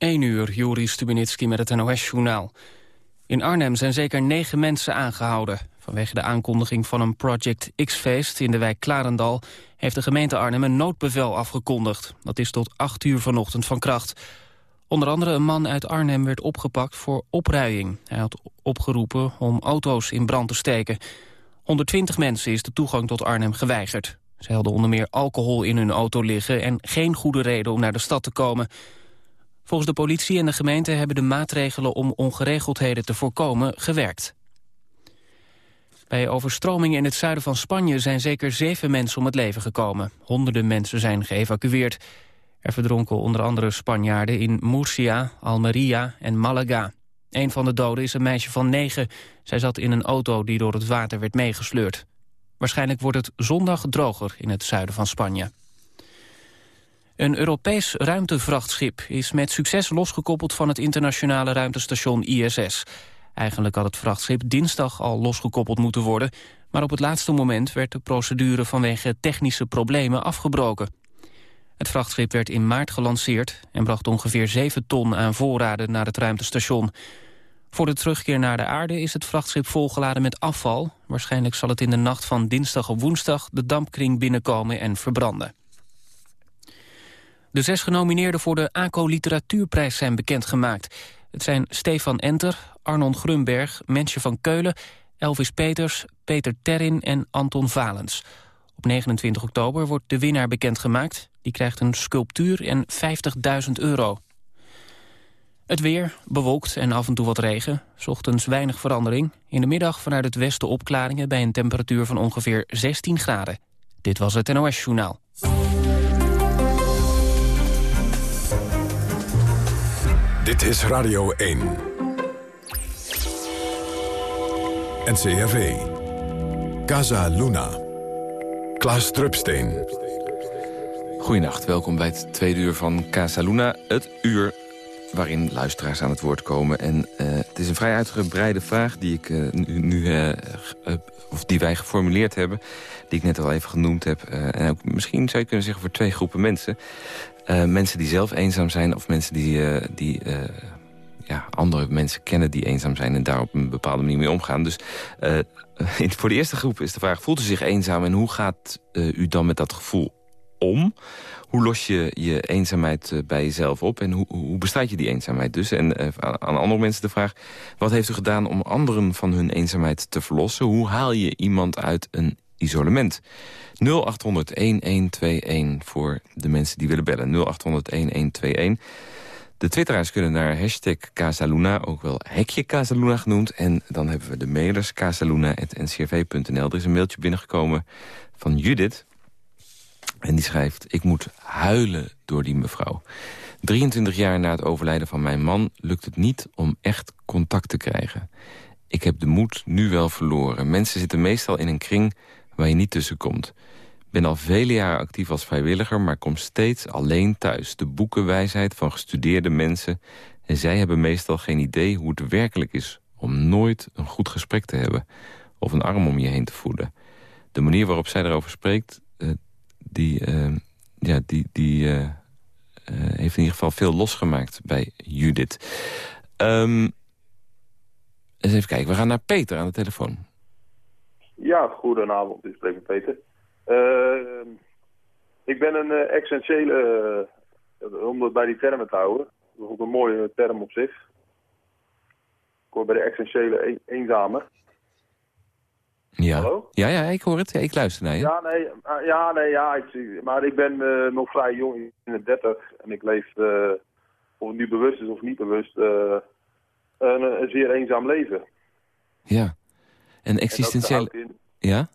1 uur, Juri Stubenitski met het NOS-journaal. In Arnhem zijn zeker negen mensen aangehouden. Vanwege de aankondiging van een Project X-feest in de wijk Klarendal... heeft de gemeente Arnhem een noodbevel afgekondigd. Dat is tot 8 uur vanochtend van kracht. Onder andere een man uit Arnhem werd opgepakt voor opruiing. Hij had opgeroepen om auto's in brand te steken. 120 mensen is de toegang tot Arnhem geweigerd. Ze hadden onder meer alcohol in hun auto liggen... en geen goede reden om naar de stad te komen... Volgens de politie en de gemeente hebben de maatregelen om ongeregeldheden te voorkomen gewerkt. Bij overstromingen in het zuiden van Spanje zijn zeker zeven mensen om het leven gekomen. Honderden mensen zijn geëvacueerd. Er verdronken onder andere Spanjaarden in Murcia, Almeria en Malaga. Een van de doden is een meisje van negen. Zij zat in een auto die door het water werd meegesleurd. Waarschijnlijk wordt het zondag droger in het zuiden van Spanje. Een Europees ruimtevrachtschip is met succes losgekoppeld van het internationale ruimtestation ISS. Eigenlijk had het vrachtschip dinsdag al losgekoppeld moeten worden, maar op het laatste moment werd de procedure vanwege technische problemen afgebroken. Het vrachtschip werd in maart gelanceerd en bracht ongeveer 7 ton aan voorraden naar het ruimtestation. Voor de terugkeer naar de aarde is het vrachtschip volgeladen met afval. Waarschijnlijk zal het in de nacht van dinsdag op woensdag de dampkring binnenkomen en verbranden. De zes genomineerden voor de ACO Literatuurprijs zijn bekendgemaakt. Het zijn Stefan Enter, Arnon Grunberg, Mensje van Keulen... Elvis Peters, Peter Terrin en Anton Valens. Op 29 oktober wordt de winnaar bekendgemaakt. Die krijgt een sculptuur en 50.000 euro. Het weer, bewolkt en af en toe wat regen. Ochtends weinig verandering. In de middag vanuit het westen opklaringen... bij een temperatuur van ongeveer 16 graden. Dit was het NOS Journaal. Dit is Radio 1. NCRV. Casa Luna. Klaas Drupsteen. Goedenacht, welkom bij het tweede uur van Casa Luna. Het uur waarin luisteraars aan het woord komen. En uh, het is een vrij uitgebreide vraag die, ik, uh, nu, uh, of die wij geformuleerd hebben. Die ik net al even genoemd heb. en ook, misschien zou je kunnen zeggen voor twee groepen mensen. Uh, mensen die zelf eenzaam zijn of mensen die, uh, die uh, ja, andere mensen kennen die eenzaam zijn... en daar op een bepaalde manier mee omgaan. Dus voor de eerste groep is de vraag, voelt u zich eenzaam... en hoe gaat u dan met dat gevoel om? Hoe los je je eenzaamheid bij jezelf op en hoe, hoe bestrijd je die eenzaamheid dus? En aan andere mensen de vraag, wat heeft u gedaan om anderen van hun eenzaamheid te verlossen? Hoe haal je iemand uit een isolement? 0800-1121 voor de mensen die willen bellen. 0800-1121. De twitteraars kunnen naar hashtag Casaluna, ook wel hekje Casaluna genoemd. En dan hebben we de mailers casaluna.ncrv.nl. Er is een mailtje binnengekomen van Judith. En die schrijft, ik moet huilen door die mevrouw. 23 jaar na het overlijden van mijn man lukt het niet om echt contact te krijgen. Ik heb de moed nu wel verloren. Mensen zitten meestal in een kring waar je niet tussen komt ben al vele jaren actief als vrijwilliger, maar kom steeds alleen thuis. De boekenwijsheid van gestudeerde mensen. En zij hebben meestal geen idee hoe het werkelijk is... om nooit een goed gesprek te hebben of een arm om je heen te voelen. De manier waarop zij erover spreekt, uh, die, uh, ja, die, die uh, heeft in ieder geval veel losgemaakt bij Judith. Um, eens even kijken, we gaan naar Peter aan de telefoon. Ja, goedenavond, ik spreek met Peter. Uh, ik ben een uh, essentiële, uh, om het bij die termen te houden, dat is ook een mooie term op zich. Ik hoor bij de essentiële een eenzamer. Ja. Hallo? Ja, ja, ik hoor het. ik luister naar je. Ja, nee, ja, nee, ja ik, maar ik ben nog vrij jong, in de 30 en ik leef, of het nu bewust is of niet bewust, een, een, zeer eenzaam leven. Ja. En existentieel... Ja?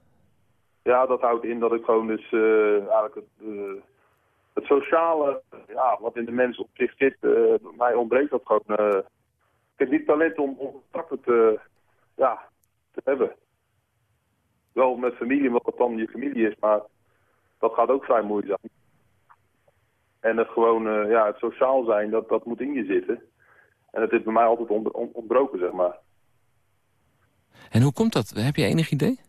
Ja, dat houdt in dat ik gewoon dus uh, eigenlijk het, uh, het sociale, ja, wat in de mens op zich zit, uh, mij ontbreekt dat gewoon. ik heb niet talent om, om contacten te, ja, te hebben. Wel met familie, wat dan je familie is, maar dat gaat ook vrij moeizaam. En het gewoon, ja, het sociaal zijn, dat, dat moet in je zitten. En het is bij mij altijd ontbroken, zeg maar. En hoe komt dat? Heb je enig idee?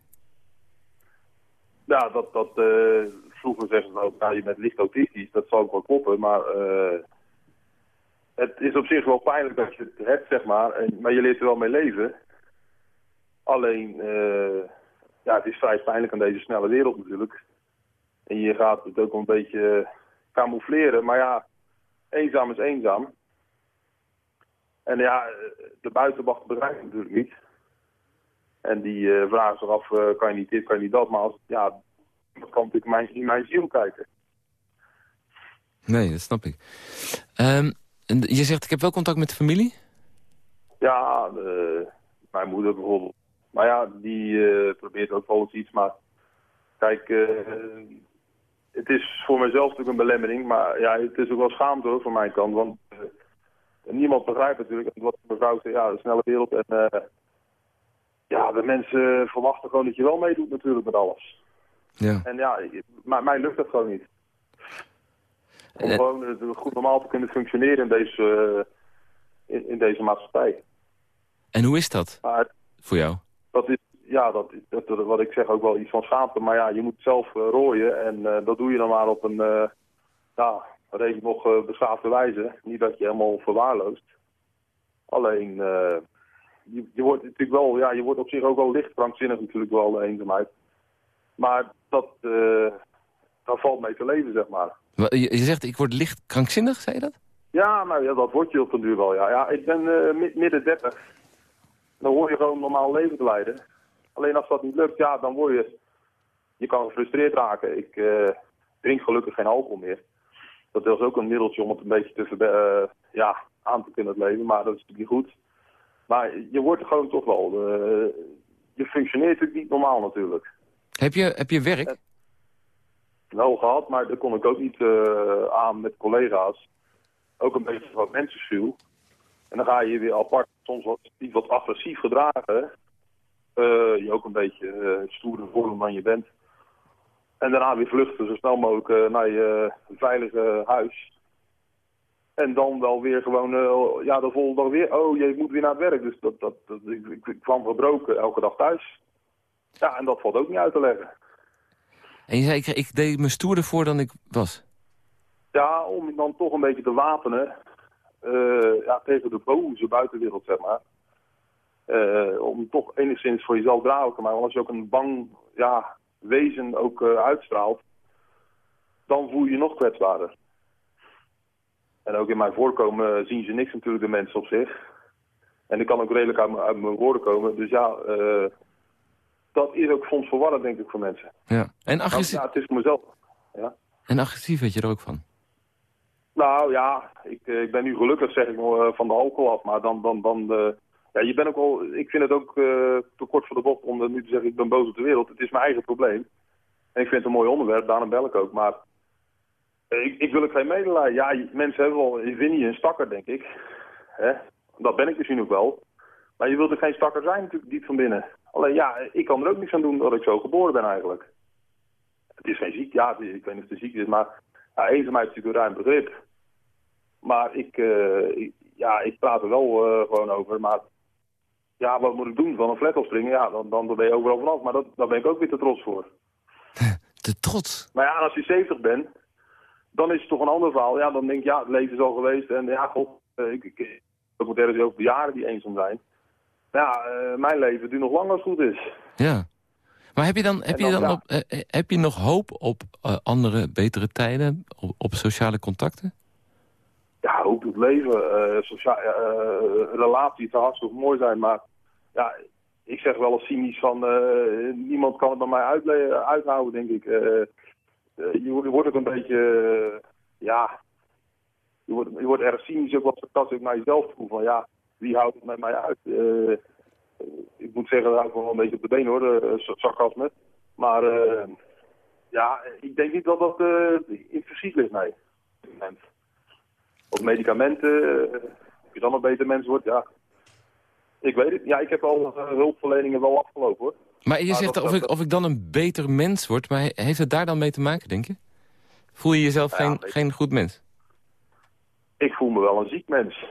Ja, dat, dat uh, vroeger zeggen ze ook, nou, je bent licht autistisch, dat zou ook wel kloppen, maar uh, het is op zich wel pijnlijk dat je het hebt, zeg maar. En, maar je leert er wel mee leven. Alleen, uh, ja, het is vrij pijnlijk aan deze snelle wereld natuurlijk. En je gaat het ook een beetje camoufleren. Maar ja, eenzaam is eenzaam. En ja, de buitenwacht begrijpt natuurlijk niet. En die uh, vragen zich af, uh, kan je niet dit, kan je niet dat. Maar als, ja, dat kan natuurlijk mijn, in mijn ziel kijken. Nee, dat snap ik. Um, je zegt, ik heb wel contact met de familie? Ja, mijn moeder bijvoorbeeld. Maar ja, die uh, probeert ook wel eens iets. Maar kijk, het is voor mezelf natuurlijk een belemmering. Maar ja, het is ook wel schaamte hoor, van mijn kant. Want niemand begrijpt natuurlijk wat mevrouw zegt. Ja, de snelle wereld. En ja, de mensen verwachten gewoon dat je wel meedoet natuurlijk met alles. Ja. En ja, maar mij lukt dat gewoon niet. Om gewoon uh, goed normaal te kunnen functioneren in deze, uh, in, in, deze maatschappij. En hoe is dat maar, voor jou? Dat is, ja, dat, dat, dat, wat ik zeg ook wel iets van schaamte. Maar ja, je moet zelf uh, rooien en dat doe je dan maar op een, ja, redelijk nog beschaafde wijze. Niet dat je helemaal verwaarloost. Alleen, je, je, wordt natuurlijk wel, ja, je wordt op zich ook wel licht krankzinnig natuurlijk wel, de eenzaamheid. Maar dat, uh, dat valt mee te leven, zeg maar. Je, zegt, ik word licht krankzinnig, zei je dat? Ja, nou ja, dat word je op den duur wel, ja. ja ik ben uh, midden 30. Dan hoor je gewoon normaal leven te leiden. Alleen als dat niet lukt, ja, dan word je... Je kan gefrustreerd raken. Ik uh, drink gelukkig geen alcohol meer. Dat is ook een middeltje om het een beetje te ja, aan te kunnen leven, maar dat is natuurlijk niet goed. Maar je wordt er gewoon toch wel... je functioneert natuurlijk niet normaal natuurlijk. Heb je, heb je werk? Wel gehad, maar dat kon ik ook niet uh, aan met collega's. Ook een beetje wat mensenvuur. En dan ga je weer apart, soms wat, iets wat agressief gedragen. Uh, je ook een beetje uh, stoerder vormen dan je bent. En daarna weer vluchten zo snel mogelijk naar je veilige huis. En dan wel weer gewoon, ja, de volgende dag weer, oh, je moet weer naar het werk. Dus dat, dat, dat ik, ik kwam gebroken elke dag thuis. Ja, en dat valt ook niet uit te leggen. En je zei, ik, ik deed me stoerder voor dan ik was? Ja, om dan toch een beetje te wapenen uh, ja, tegen de boze buitenwereld, zeg maar. Uh, om toch enigszins voor jezelf dragen te maken. Want als je ook een bang ja, wezen ook uitstraalt, dan voel je je nog kwetsbaarder. En ook in mijn voorkomen zien ze niks natuurlijk de mensen op zich. En ik kan ook redelijk uit, uit mijn woorden komen. Dus ja, dat is ook soms verwarrend, denk ik, voor mensen. Ja, en agressief... Ja, het is voor mezelf. Ja. En agressief weet je er ook van? Nou ja, ik, eh, ik ben nu gelukkig, zeg ik, uh, van de alcohol af. Maar dan, dan, dan uh, ja, je bent ook al, ik vind het ook uh, te kort voor de bocht om nu te zeggen, ik ben boos op de wereld. Het is mijn eigen probleem. En ik vind het een mooi onderwerp, daarom bel ik ook. Maar ik, ik wil ook geen medelijden. Ja, mensen hebben wel, je vindt niet een stakker, denk ik. Hè? Dat ben ik misschien ook wel. Maar je wilt er geen stakker zijn natuurlijk, diep van binnen. Alleen ja, ik kan er ook niks aan doen dat ik zo geboren ben eigenlijk. Het is geen ziekte, ja, ik weet niet of het een ziekte is, maar ja, eenzaamheid is natuurlijk een ruim begrip. Maar ik, uh, ja, ik praat er wel uh, gewoon over. Maar ja, wat moet ik doen? Van een flat springen? Ja, dan, dan ben je overal vanaf. Maar dat, daar ben ik ook weer te trots voor. Te trots? Maar ja, als je 70 bent, dan is het toch een ander verhaal. Ja, dan denk je, ja, het leven is al geweest. En ja, god, uh, ik, ik, ik ergens over de jaren die eenzaam zijn ja, uh, mijn leven duurt nog lang als het goed is. Ja. Maar heb je dan, heb je dan op, uh, heb je nog hoop op uh, andere, betere tijden, op, op, sociale contacten? Ja, hoop op leven. Relaties zou hartstikke mooi zijn, maar ja, ik zeg wel als cynisch van niemand kan het bij mij uithouden, denk ik. Je, je, wordt ook een beetje, ja, je wordt, je wordt erg cynisch ook wat sarcastisch naar jezelf toe. Van ja, wie houdt het met mij uit? Uh, ik moet zeggen, dat ik wel een beetje op de been hoor, sarcasme. Maar ja, ik denk niet dat dat in verschiet ligt, nee. Op medicamenten, of je dan een beter mens wordt, ja. Ik weet het. Ja, ik heb al hulpverleningen wel afgelopen hoor. Maar je zegt of, ik, of ik dan een beter mens word, maar heeft het daar dan mee te maken, denk je? Voel je jezelf ja, geen, geen goed mens? Ik voel me wel een ziek mens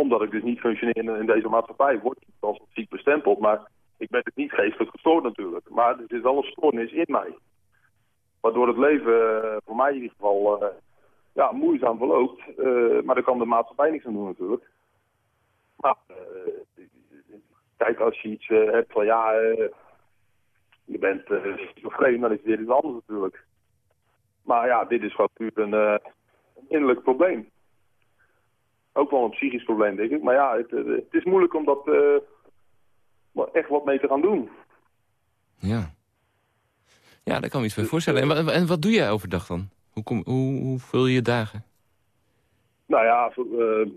omdat ik dus niet functioneer in, deze maatschappij, word ik als ziek bestempeld. Maar ik ben het niet geestelijk gestoord natuurlijk. Maar er is wel een stoornis in mij. Waardoor het leven eh, voor mij in ieder geval uh, ja, moeizaam verloopt. maar daar kan de maatschappij niks aan doen natuurlijk. Maar kijk, als je iets hebt van ja, je bent uh, schizofreen, dan is dit iets anders natuurlijk. Maar ja, dit is gewoon puur een, innerlijk probleem. Ook wel een psychisch probleem, denk ik. Maar ja, het, het is moeilijk om dat echt wat mee te gaan doen. Ja. Ja, daar kan me iets bij voorstellen. En, en wat doe jij overdag dan? Hoe, kom, hoe, hoe vul je je dagen? Nou ja, uh,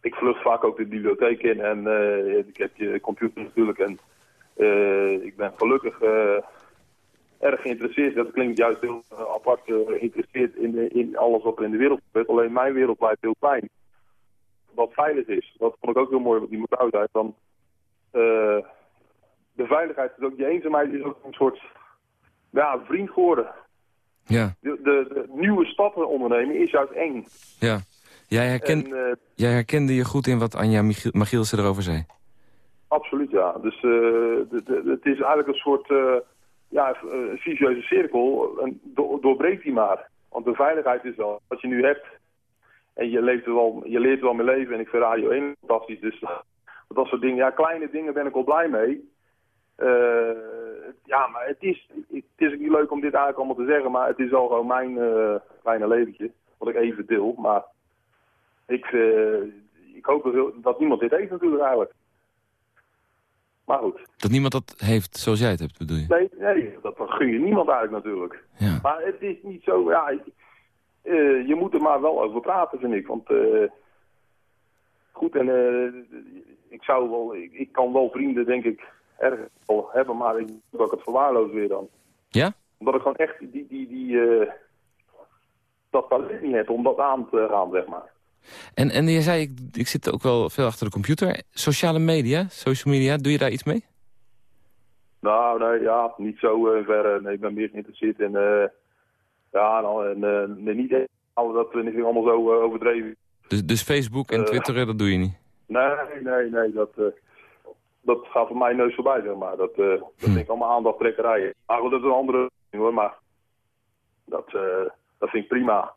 ik vlucht vaak ook de bibliotheek in en uh, ik heb je computer natuurlijk. En uh, ik ben gelukkig erg geïnteresseerd, dat klinkt juist heel apart, geïnteresseerd in, in alles wat er in de wereld gebeurt. Alleen mijn wereld blijft heel fijn. Wat veilig is. Dat vond ik ook heel mooi wat die mevrouw zei. Dan, de veiligheid is ook, die eenzaamheid is ook een soort ja, vriend geworden. Ja. De, de, de, nieuwe stappen ondernemen is juist eng. Ja. Jij, herkend, en, uh, jij herkende je goed in wat Anja Magielsen erover zei? Absoluut, ja. Dus de, het is eigenlijk een soort uh, ja, vicieuze cirkel. En do, doorbreekt die maar. Want de veiligheid is wel wat je nu hebt. En je, leeft er wel, je leert er wel mee leven. En ik vind Radio 1 fantastisch. Dus dat soort dingen. Ja, kleine dingen ben ik wel blij mee. Uh, ja, maar het is, het is niet leuk om dit eigenlijk allemaal te zeggen, maar het is al gewoon mijn uh, kleine leventje, wat ik even deel. Maar ik, uh, ik hoop dat, dat niemand dit heeft natuurlijk eigenlijk. Maar goed. Dat niemand dat heeft zoals jij het hebt, bedoel je? Nee, nee dat gun je niemand eigenlijk natuurlijk. Ja. Maar het is niet zo, ja, je moet er maar wel over praten, vind ik. Want goed, en ik zou wel, ik, ik kan wel vrienden, denk ik, erg al hebben, maar ik dat ik het verwaarloos weer dan. Ja? Omdat ik gewoon echt die, die, die, dat talent niet heb om dat aan te gaan, zeg maar. En, en je zei, ik, ik zit ook wel veel achter de computer. Sociale media, social media, doe je daar iets mee? Nou, nee, ja, niet zo uh, ver. Nee, ik ben meer geïnteresseerd in, uh, ja, nou, en, uh, nee, niet dat vind ik allemaal zo overdreven. Dus, dus Facebook en Twitter, dat doe je niet? Nee, nee, nee, dat dat gaat voor mij neus voorbij, zeg maar. Dat, dat hm. vind ik allemaal aandachttrekkerijen. Maar goed, dat is een andere ding hoor, maar dat, dat vind ik prima.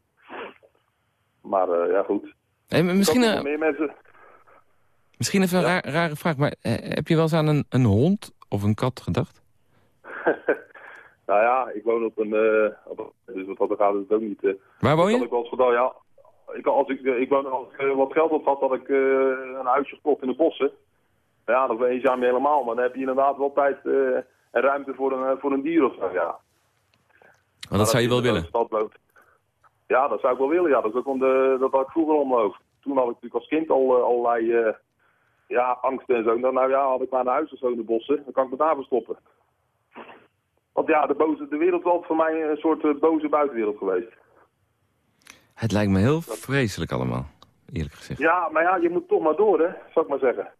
Maar ja, goed. Misschien, meer mensen... misschien even een rare vraag, maar heb je wel eens aan een, een hond of een kat gedacht? nou ja, ik woon op een... op, dus wat dat gaat het ook niet... Waar woon je? Ik wel eens ja, ik, als ik, ik woon, als ik wat geld op had, had ik een huisje gekocht in de bossen. Ja, dan ben je helemaal. Maar dan heb je inderdaad wel tijd en ruimte voor een, voor een dier of zo, ja. Maar dat zou je wel willen? Ja, dat zou ik wel willen. Ja, dat is ook om de, dat had ik vroeger omhoog. Toen had ik natuurlijk als kind al uh, allerlei uh, ja, angsten en zo. Dan, nou ja, had ik maar een huis of zo in de bossen. Dan kan ik me daar verstoppen. Want ja, de, boze, de wereld was voor mij een soort boze buitenwereld geweest. Het lijkt me heel vreselijk allemaal, eerlijk gezegd. Ja, maar ja, je moet toch maar door, hè, zou ik maar zeggen.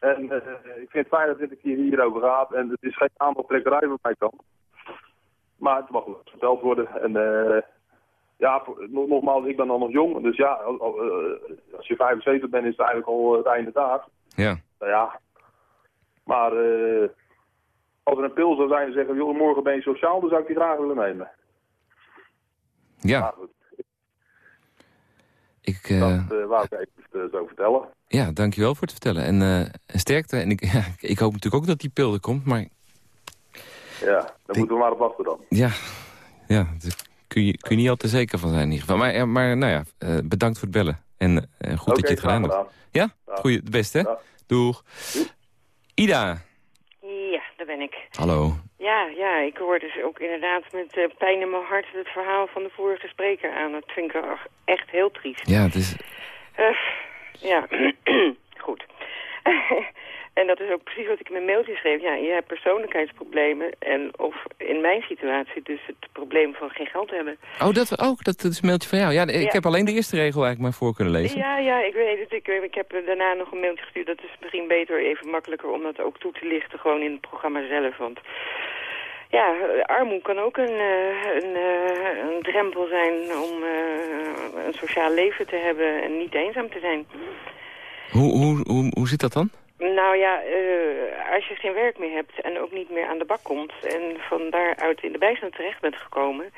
En uh, ik vind het fijn dat dit een keer hierover gaat. En het is geen aandachttrekkerij van mij kant. Maar het mag wel verteld worden. En uh, ja, nogmaals, ik ben dan nog jong. Dus ja, als je 75 bent is het eigenlijk al het einde daar. Ja. Nou ja. Maar uh, als er een pil zou zijn en zeggen, joh, morgen ben je sociaal, dan zou ik die graag willen nemen. Ja. Maar. Ik, uh... Dat wou ik even zo vertellen. Ja, dankjewel voor het vertellen. En, uh, sterkte. En ik, ja, ik hoop natuurlijk ook dat die pil er komt, maar... Ja, dan moeten we maar op wachten dan. Ja, ja kun, je, kun je niet altijd zeker van zijn in ieder geval. Maar, maar nou ja, uh, bedankt voor het bellen. En uh, goed dat je het gedaan hebt. Ja? Goeie, het beste. Doeg. Ida. Ja, daar ben ik. Hallo. Ja, ja, ik hoor dus ook inderdaad met uh, pijn in mijn hart het verhaal van de vorige spreker aan. Dat vind ik echt heel triest. Ja, het is... Ja, goed. en dat is ook precies wat ik in mijn mailtje schreef. Ja, je hebt persoonlijkheidsproblemen. En of in mijn situatie dus het probleem van geen geld hebben. Oh, dat, ook, dat, is een mailtje van jou. Ja, ik heb alleen de eerste regel eigenlijk maar voor kunnen lezen. Ja, ja, ik weet het. Ik, ik heb daarna nog een mailtje gestuurd. Dat is misschien beter, even makkelijker om dat ook toe te lichten. Gewoon in het programma zelf. Want ja, armoede kan ook een, uh, een, uh, een, drempel zijn om een sociaal leven te hebben en niet eenzaam te zijn. Hoe, hoe, hoe, hoe zit dat dan? Nou ja, als je geen werk meer hebt en ook niet meer aan de bak komt... en van daaruit in de bijstand terecht bent gekomen...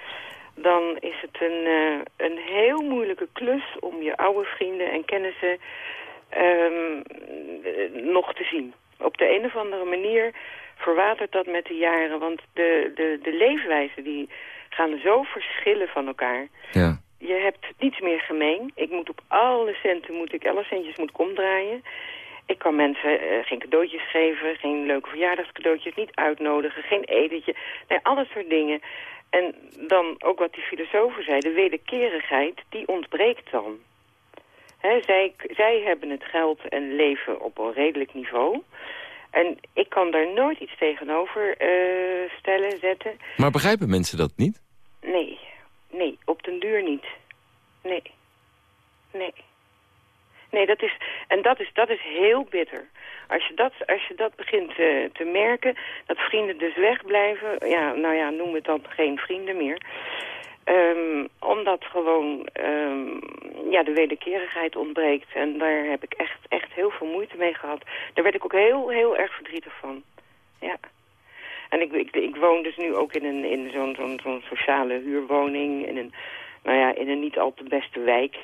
dan is het een, uh, een heel moeilijke klus om je oude vrienden en kennissen um, nog te zien. Op de een of andere manier verwatert dat met de jaren, want de, de, de leefwijzen die gaan zo verschillen van elkaar. Ja. Je hebt niets meer gemeen. Ik moet op alle centen, moet ik, alle centjes moet ik omdraaien. Ik kan mensen uh, geen cadeautjes geven, geen leuke verjaardagscadeautjes, niet uitnodigen, geen etentje. Nee, alle soort dingen. En dan ook wat die filosofen zei, de wederkerigheid, die ontbreekt dan. He, zij, zij hebben het geld en leven op een redelijk niveau. En ik kan daar nooit iets tegenover uh, stellen, zetten. Maar begrijpen mensen dat niet? Nee, nee, op den duur niet. Nee, nee. Nee, dat is, en dat is, dat is heel bitter. Als je dat, als je dat begint te, te merken, dat vrienden dus wegblijven... Ja, nou ja, noem het dan geen vrienden meer. Um, omdat gewoon um, ja, de wederkerigheid ontbreekt. En daar heb ik echt, echt heel veel moeite mee gehad. Daar werd ik ook heel, heel erg verdrietig van. Ja. En ik, ik, ik woon dus nu ook in, een, in zo'n zo'n zo'n sociale huurwoning. In een, nou ja, in een niet al te beste wijk.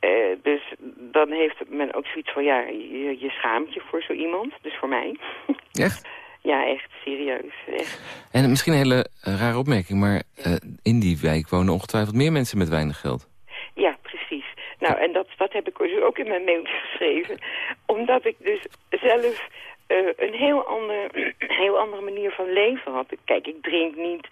Uh, dus dan heeft men ook zoiets van, ja, je, je schaamt je voor zo iemand. Dus voor mij. Echt? Ja, echt serieus. Echt. En misschien een hele uh, rare opmerking, maar uh, in die wijk wonen ongetwijfeld meer mensen met weinig geld. Ja, precies. Nou, en dat, dat heb ik dus ook in mijn mailtje geschreven. Omdat ik dus zelf uh, een heel, ander, heel andere manier van leven had. Kijk, ik drink niet.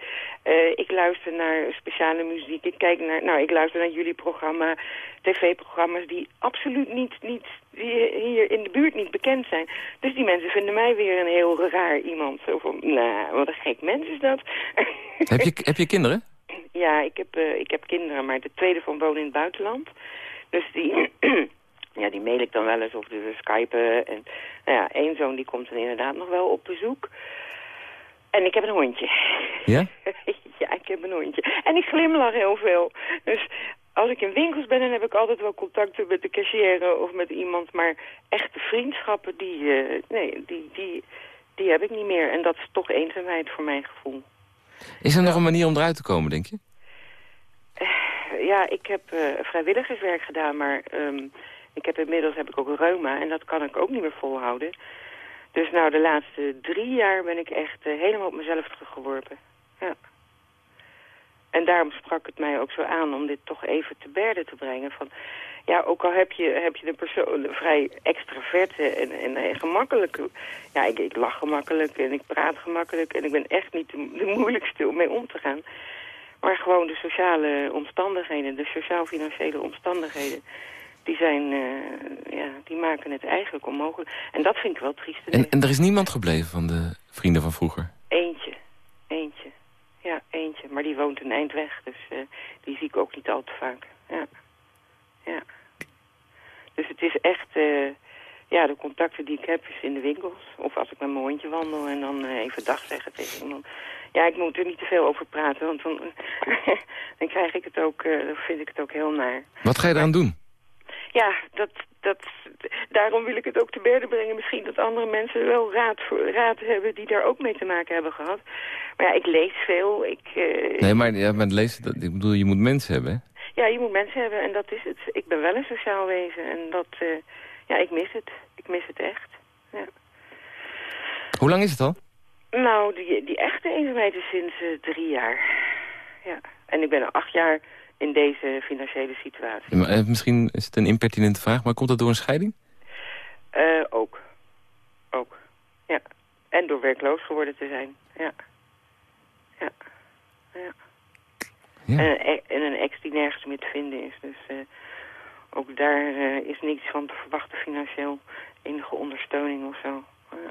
Uh, ik luister naar speciale muziek. Ik, kijk naar, nou, ik luister naar jullie programma, tv-programma's die absoluut niet, niet die hier in de buurt niet bekend zijn. Dus die mensen vinden mij weer een heel raar iemand. Zo van, nou, wat een gek mens is dat. heb, je, heb je kinderen? Ja, ik heb, uh, ik heb kinderen, maar de tweede van wonen in het buitenland. Dus die... ja, die mail ik dan wel eens of dus skypen. En nou ja, één zoon die komt dan inderdaad nog wel op bezoek. En ik heb een hondje. Ja? ja, ik heb een hondje. En ik glimlach heel veel. Dus als ik in winkels ben, dan heb ik altijd wel contacten met de cashier of met iemand. Maar echte vriendschappen, die, uh, nee, die, die, die heb ik niet meer. En dat is toch eenzaamheid voor mijn gevoel. Is er nog een manier om eruit te komen, denk je? Uh, ja, ik heb uh, vrijwilligerswerk gedaan, maar... Um, ik heb inmiddels heb ik ook reuma en dat kan ik ook niet meer volhouden. Dus nou, de laatste drie jaar ben ik echt uh, helemaal op mezelf teruggeworpen. Ja. En daarom sprak het mij ook zo aan om dit toch even te berden te brengen. Van, ja, ook al heb je, heb je de persoon vrij extraverte en, en, en gemakkelijk. Ja, ik, ik lach gemakkelijk en ik praat gemakkelijk. En ik ben echt niet de moeilijkste om mee om te gaan. Maar gewoon de sociale omstandigheden, de sociaal-financiële omstandigheden die, zijn, uh, ja, die maken het eigenlijk onmogelijk. En dat vind ik wel triest. En, en er is niemand gebleven van de vrienden van vroeger? Eentje. Eentje. Ja, eentje. Maar die woont een eind weg. Dus uh, die zie ik ook niet al te vaak. Ja. Ja. Dus het is echt... Uh, ja, de contacten die ik heb is in de winkels. Of als ik met mijn hondje wandel en dan even dag zeggen tegen iemand. Ja, ik moet er niet te veel over praten, want dan, dan krijg ik het ook, dan vind ik het ook heel naar. Wat ga je eraan doen? Ja, dat, dat, daarom wil ik het ook te berden brengen. Misschien dat andere mensen wel raad, voor, raad hebben die daar ook mee te maken hebben gehad. Maar ja, ik lees veel. Ik, uh, nee, maar, ja, maar lezen, dat, ik bedoel, je moet mensen hebben, hè? Ja, je moet mensen hebben en dat is het. Ik ben wel een sociaal wezen en dat, uh, ja, ik mis het. Ik mis het echt. Ja. Hoe lang is het al? Nou, die, die echte eenzaamheid is sinds uh, drie jaar. Ja. En ik ben al acht jaar in deze financiële situatie. maar, uh, misschien is het een impertinente vraag, maar komt dat door een scheiding? Uh, ook. Ook. Ja. En door werkloos geworden te zijn. Ja. Ja. Ja. ja. En, een, en, een, ex die nergens meer te vinden is. Dus uh, ook daar is niets van te verwachten financieel. Enige ondersteuning of zo. Ja.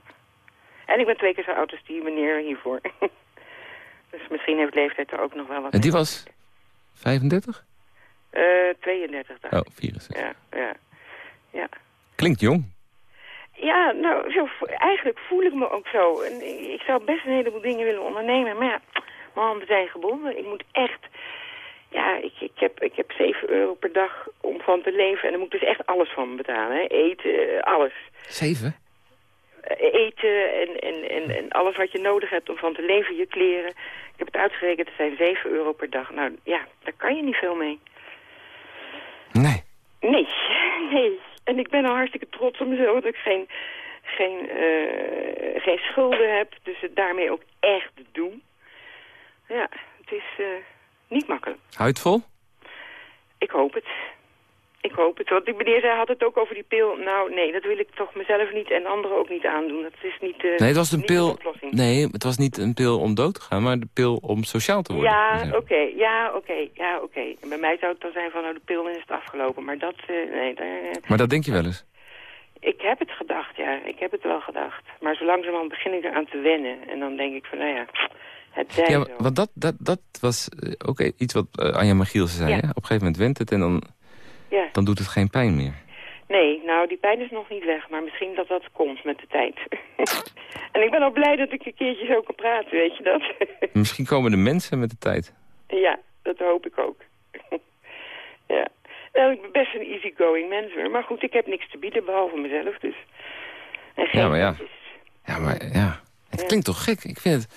En ik ben twee keer zo oud als die meneer hiervoor. dus misschien heeft leeftijd er ook nog wel wat En die was 35? Uh, 32 dan. Oh, 64. Ja, ja, ja. Klinkt jong. Ja, nou, zo, eigenlijk voel ik me ook zo. En ik zou best een heleboel dingen willen ondernemen. Maar ja, mijn handen zijn gebonden. Ik moet echt... Ja, ik, ik, heb, ik heb 7 euro per dag om van te leven. En dan moet ik dus echt alles van betalen. Hè? Eten, alles. 7? Eten en, en, en, en alles wat je nodig hebt om van te leven, je kleren. Ik heb het uitgerekend, het zijn 7 euro per dag. Nou ja, daar kan je niet veel mee. Nee. Nee, nee. En ik ben al hartstikke trots op mezelf dat ik geen, geen, uh, geen schulden heb. Dus het daarmee ook echt doe. Ja, het is uh, niet makkelijk. Hou het vol? Ik hoop het. Ik hoop het. Want die meneer zei, had het ook over die pil. Nou, nee, dat wil ik toch mezelf niet en anderen ook niet aandoen. Dat is niet, uh, nee, het was een pil. Nee, het was niet een pil om dood te gaan, maar de pil om sociaal te worden. Ja, oké, ja, oké, ja, oké. Bij mij zou het dan zijn van, nou, de pil is het afgelopen. Maar dat, uh, nee. Daar, uh, maar dat denk je wel eens? Ik heb het gedacht, ja. Ik heb het wel gedacht. Maar zo langzamerhand begin ik eraan te wennen. En dan denk ik van, nou ja, het zijn Ja, want dat, dat, dat was ook iets wat Anja Magielsen zei. Ja. Hè? Op een gegeven moment went het en dan ja. dan doet het geen pijn meer. Nee, nou, die pijn is nog niet weg, maar misschien dat dat komt met de tijd. en ik ben al blij dat ik een keertje zo kan praten, weet je dat? misschien komen de mensen met de tijd. Ja, dat hoop ik ook. ja. Nou, ik ben best een easygoing mens hoor. Maar goed, ik heb niks te bieden behalve mezelf, dus... En geen ja, maar ja. Ja, maar ja. Het Ja. klinkt toch gek? Ik vind het...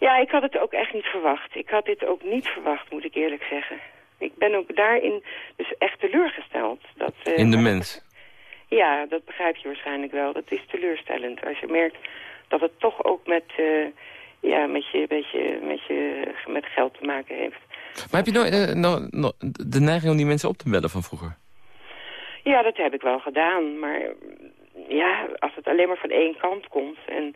Ja, ik had het ook echt niet verwacht. Ik had dit ook niet verwacht, moet ik eerlijk zeggen. Ik ben ook daarin dus echt teleurgesteld. Dat, eh, In de mens. Ja, dat begrijp je waarschijnlijk wel. Dat is teleurstellend. Als je merkt dat het toch ook met, eh, ja, met, je, met, je, met, je, met geld te maken heeft. Maar heb je nooit eh, no- no- de neiging om die mensen op te bellen van vroeger? Ja, dat heb ik wel gedaan. Maar ja, als het alleen maar van één kant komt. En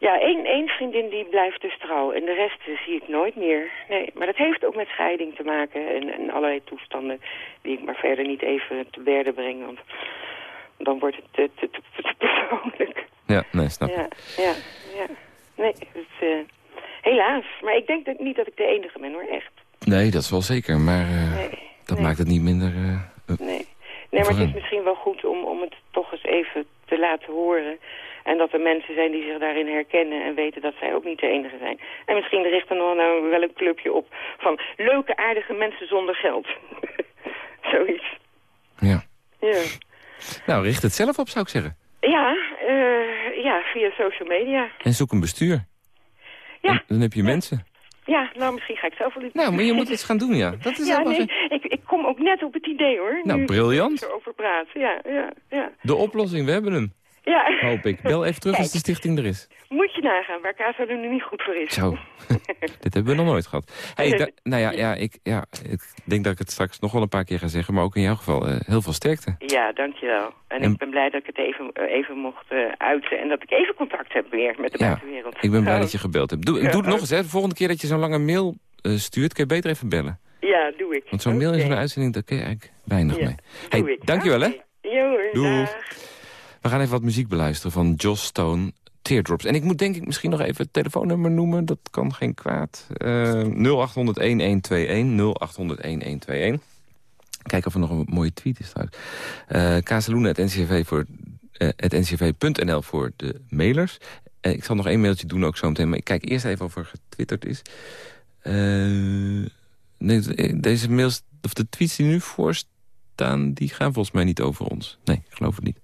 ja, één, één vriendin die blijft dus trouw. En de rest zie ik nooit meer. Nee, maar dat heeft ook met scheiding te maken. En, en allerlei toestanden die ik maar verder niet even te berden breng. Want dan wordt het te, te, te, te persoonlijk. Ja, nee, snap. Ja, ja, ja. Nee, het, eh, helaas. Maar ik denk dat, niet dat ik de enige ben hoor, echt. Nee, dat is wel zeker. Maar eh, Nee, dat nee. maakt het niet minder... eh, Nee, nee maar het is misschien wel goed om, om het toch eens even te laten horen. En dat er mensen zijn die zich daarin herkennen en weten dat zij ook niet de enige zijn. En misschien richt er nog nou wel een clubje op van leuke, aardige mensen zonder geld. Zoiets. ja. Ja, Nou, richt het zelf op, zou ik zeggen. ja, eh, ja via social media. En zoek een bestuur. Ja. Dan, dan heb je Ja. mensen. Ja, nou misschien ga ik zelf wel iets Nou, maar je moet het gaan doen, ja. Dat is Ja, nee, ik, ik kom ook net op het idee hoor. Nou, briljant. ik erover praat. Ja, ja, ja. De oplossing, we hebben hem. Ja. Hoop ik. Bel even terug als de stichting er is. Moet je nagaan waar Casa nu niet goed voor is. Zo. Dit hebben we nog nooit gehad. Hey, nou ja, ja, ik, ja, ik denk dat ik het straks nog wel een paar keer ga zeggen. Maar ook in jouw geval eh, heel veel sterkte. Ja, dankjewel. En, En- ik ben blij dat ik het even, eh, even mocht eh, uiten en dat ik even contact heb weer met de Ja, buitenwereld. Ik ben blij Oh, dat je gebeld hebt. Doe, Ja. doe het nog eens, hè. De volgende keer dat je zo'n lange mail stuurt, kun je beter even bellen. Ja, doe ik. Want zo'n mail in zo'n uitzending, daar kun je eigenlijk weinig Ja, mee. doe Hey, ik. dankjewel, hè. Jo hoor, Doeg. dag. We gaan even wat muziek beluisteren van Joss Stone, Teardrops. En ik moet denk ik misschien nog even het telefoonnummer noemen. Dat kan geen kwaad. Eh 0800-1121, 0800-1121. Kijken of er nog een mooie tweet is trouwens. Eh Kazeloen, het NCV voor eh, het ncv.nl voor de mailers. Eh, ik zal nog één mailtje doen ook zo meteen. Maar ik kijk eerst even of er getwitterd is. Eh, nee, deze mails, of de tweets die nu voorstaan... die gaan volgens mij niet over ons. Nee, ik geloof het niet.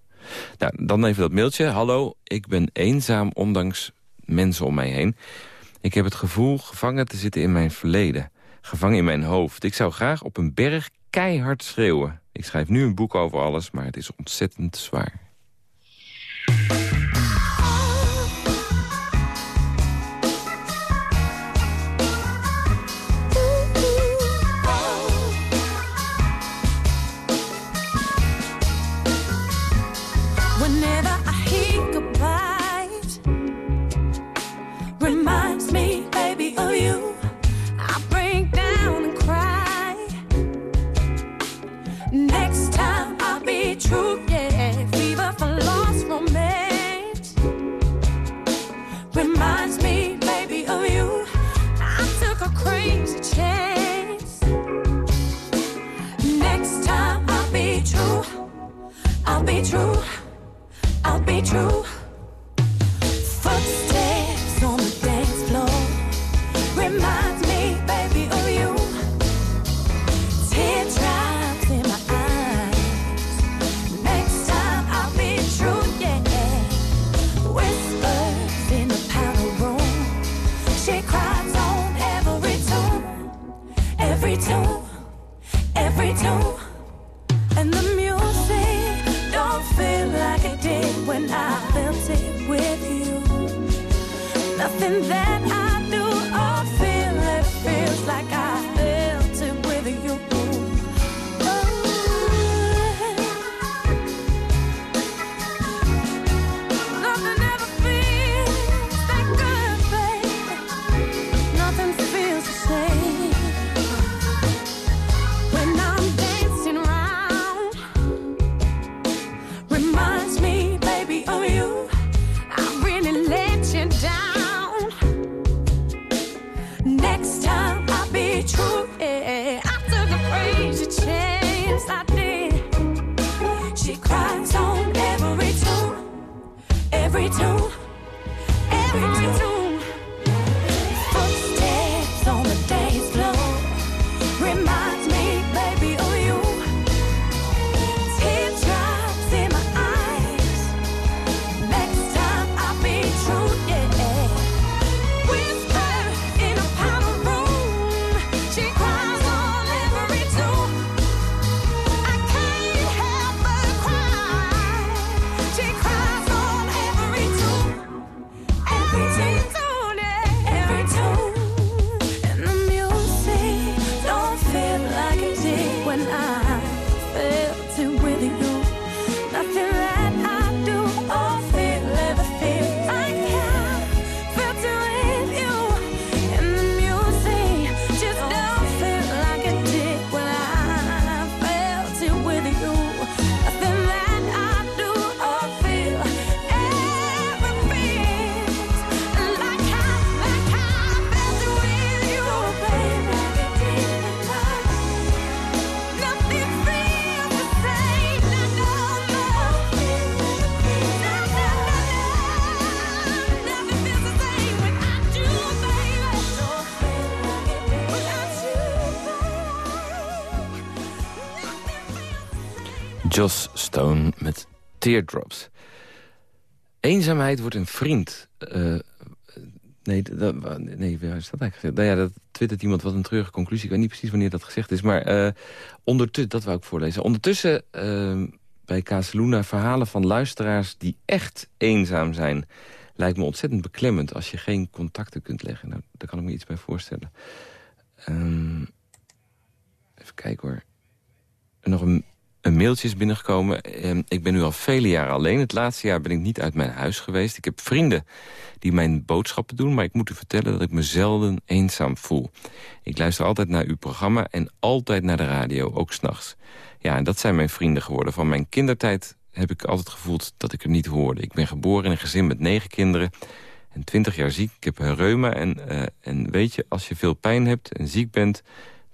Nou, dan even dat mailtje. Hallo, ik ben eenzaam ondanks mensen om mij heen. Ik heb het gevoel gevangen te zitten in mijn verleden. Gevangen in mijn hoofd. Ik zou graag op een berg keihard schreeuwen. Ik schrijf nu een boek over alles, maar het is ontzettend zwaar. Joss Stone met Teardrops. Eenzaamheid wordt een vriend. Eh, nee, dat, nee, is dat eigenlijk gezegd? Nou dat twittert iemand wat een treurige conclusie. Ik weet niet precies wanneer dat gezegd is. Maar eh, ondertussen, dat wou ik voorlezen. Ondertussen eh, bij Casaluna verhalen van luisteraars die echt eenzaam zijn. Lijkt me ontzettend beklemmend als je geen contacten kunt leggen. Nou, daar kan ik me iets bij voorstellen. Ehm, even kijken hoor. Nog een, een mailtje is binnengekomen. Ehm, ik ben nu al vele jaren alleen. Het laatste jaar ben ik niet uit mijn huis geweest. Ik heb vrienden die mijn boodschappen doen... maar ik moet u vertellen dat ik me zelden eenzaam voel. Ik luister altijd naar uw programma en altijd naar de radio, ook s'nachts. Ja, en dat zijn mijn vrienden geworden. Van mijn kindertijd heb ik altijd gevoeld dat ik er niet hoorde. Ik ben geboren in een gezin met negen kinderen en twintig jaar ziek. Ik heb reuma en, eh, en weet je, als je veel pijn hebt en ziek bent...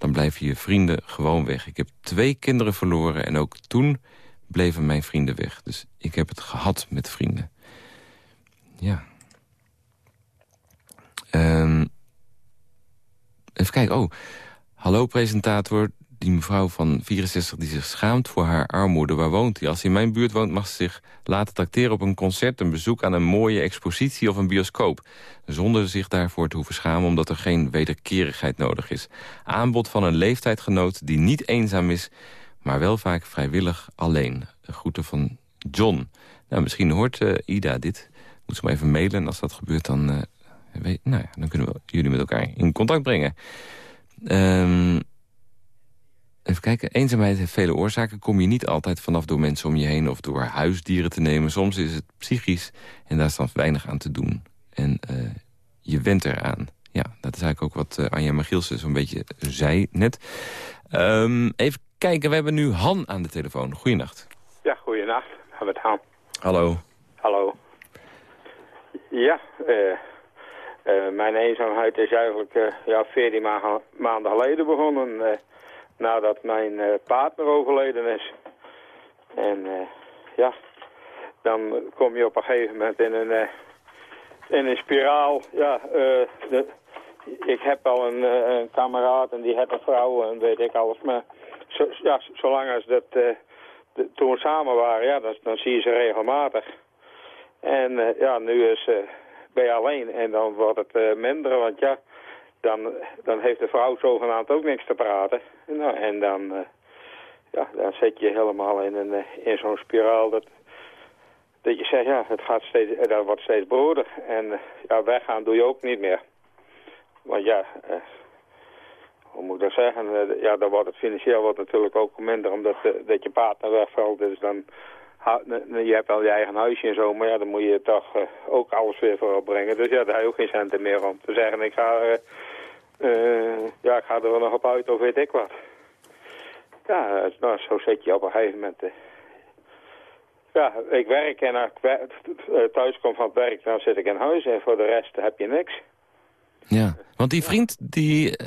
dan blijven je vrienden gewoon weg. Ik heb twee kinderen verloren en ook toen bleven mijn vrienden weg. Dus ik heb het gehad met vrienden. Ja. Ehm, even kijken, oh. Hallo presentator, die mevrouw van 64 die zich schaamt voor haar armoede. Waar woont hij? Als hij in mijn buurt woont mag ze zich laten tracteren op een concert... een bezoek aan een mooie expositie of een bioscoop. Zonder zich daarvoor te hoeven schamen omdat er geen wederkerigheid nodig is. Aanbod van een leeftijdgenoot die niet eenzaam is... maar wel vaak vrijwillig alleen. De groeten van John. Nou, misschien hoort eh, Ida dit. Moet ze maar even mailen en als dat gebeurt dan... eh, weet, nou ja, dan kunnen we jullie met elkaar in contact brengen. Ehm Even kijken, eenzaamheid heeft vele oorzaken. Kom je niet altijd vanaf door mensen om je heen of door huisdieren te nemen. Soms is het psychisch en daar is dan weinig aan te doen. En uh, je went eraan. Ja, dat is eigenlijk ook wat uh, Anja Magielsen zo'n beetje zei net. Um, even kijken, we hebben nu Han aan de telefoon. Goeienacht. Ja, goeienacht. Met Han. Hallo. Hallo. Ja, uh, mijn eenzaamheid is eigenlijk ja, 14 ma maanden geleden begonnen nadat mijn uh, partner overleden is. En uh, ja, dan kom je op een gegeven moment in een, uh, in een spiraal. Ja, de, ik heb al een, kameraad en die heeft een vrouw en weet ik alles. Maar zo, ja, zolang als dat toen we samen waren, ja, dan, dan zie je ze regelmatig. En ja, nu is, ben je alleen en dan wordt het minder, want ja dan, dan heeft de vrouw zogenaamd ook niks te praten. Nou, en dan, uh, ja, dan zit je helemaal in, een, eh, in zo'n spiraal dat, dat je zegt, ja, het gaat steeds, eh, dat wordt steeds broeder. En ja, weggaan doe je ook niet meer. Want ja, hoe moet ik dat zeggen? Ja, dan wordt het financieel wordt natuurlijk ook minder omdat dat je partner wegvalt. Dus dan, je hebt wel je eigen huisje en zo, maar ja, dan moet je toch ook alles weer voor opbrengen. Dus ja, daar heb je ook geen centen meer om te zeggen, ik ga, eh, ja, ik ga er wel nog op uit of weet ik wat. Ja, eh, nou, zo zit je op een gegeven moment. Ja, ik werk en als ik eh, thuis kom van het werk, dan zit ik in huis en voor de rest heb je niks. Ja, want die vriend, die,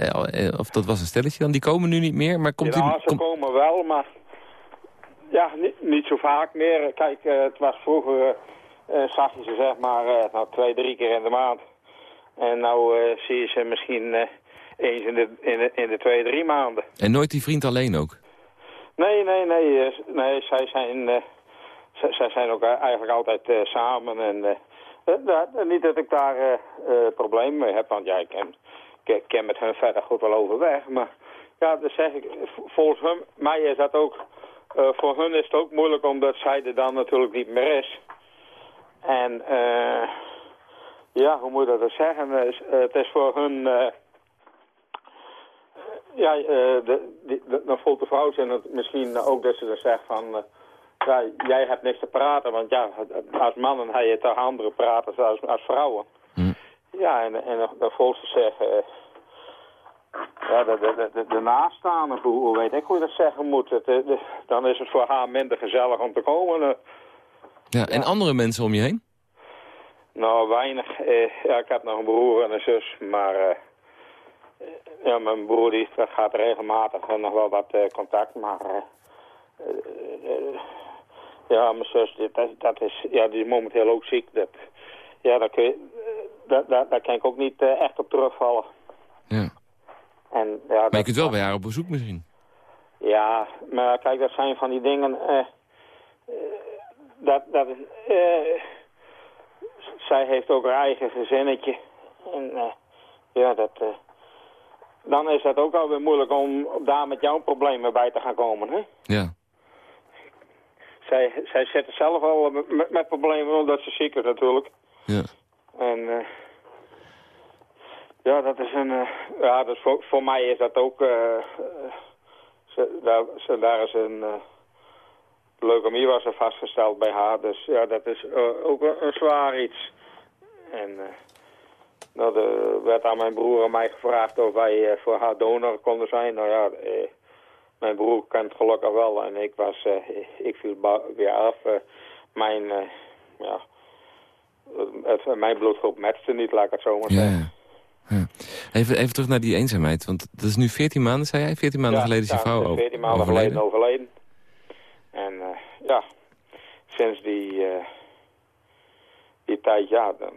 of dat was een stelletje dan, die komen nu niet meer, maar komt ja, die... ze kom- komen wel, maar ja, niet, niet zo vaak meer. Kijk, het was vroeger, zag je ze zeg maar nou, twee, drie keer in de maand. En nou zie je ze misschien eens in de, in, de, in de twee, drie maanden. En nooit die vriend alleen ook? Nee, nee, nee. eh, nee zij, zijn, eh, zij zijn ook eigenlijk altijd eh, samen. En, da- niet dat ik daar problemen mee heb, want ja, ik ken, ik ken met hun verder goed wel overweg. Maar ja, dat zeg ik, volgens hun, mij is dat ook, voor hun is het ook moeilijk omdat zij er dan natuurlijk niet meer is. En eh, ja, hoe moet je dat zeggen? Het is voor hun... ja, eh, de, die- de- dan voelt de vrouw zich misschien ook dat ze dan zegt van... eh, ja, jij hebt niks te praten, want ja, als mannen heb je toch andere praten als, als vrouwen. Hm. Ja, en, en dan- voelt ze zich... eh, ja, de, de, de, hoe, weet ik hoe je dat zeggen moet. Het, de- dan is het voor haar minder gezellig om te komen. Ja, en andere mensen om je heen? Nou, weinig. Eh, ja, ik heb nog een broer en een zus, maar... eh, ja, mijn broer die gaat regelmatig en nog wel wat eh, contact, maar... eh, eh, eh, ja, mijn zus, die- dat, dat is, ja, die is momenteel ook ziek. Dat, ja, daar, kun je, eh, daar, daar, daar kan ik ook niet eh, echt op terugvallen. Ja. En, ja, Maar je dat- kunt wel bij haar op bezoek misschien. ja, maar kijk, dat zijn van die dingen... eh, eh, dat, dat eh, zij heeft ook haar eigen gezinnetje. En eh, ja, dat... dan is het ook alweer moeilijk om daar met jouw problemen bij te gaan komen, hè? Ja. Zij, zij zit er zelf al met, met- problemen omdat ze ziek is natuurlijk. Ja. En eh, ja, dat is een. eh, ja, dus voor, voor mij is dat ook. eh, eh, ze, daar, ze, daar is een. leukemie was er vastgesteld bij haar. Dus ja, dat is ook een, een zwaar iets. En nou, er werd aan mijn broer en mij gevraagd of wij eh, voor haar donor konden zijn. Nou ja, eh, mijn broer kent gelukkig wel en ik was, eh, ik viel weer af. Mijn, ja, het, mijn bloedgroep matchte niet, laat ik het zo maar zeggen. ja. ja. Even, even terug naar die eenzaamheid. Want dat is nu 14 maanden, zei jij? 14 maanden Ja, geleden is je vrouw het is o- 14 maanden overleden. geleden overleden. En ja, sinds die, die tijd, ja, dan...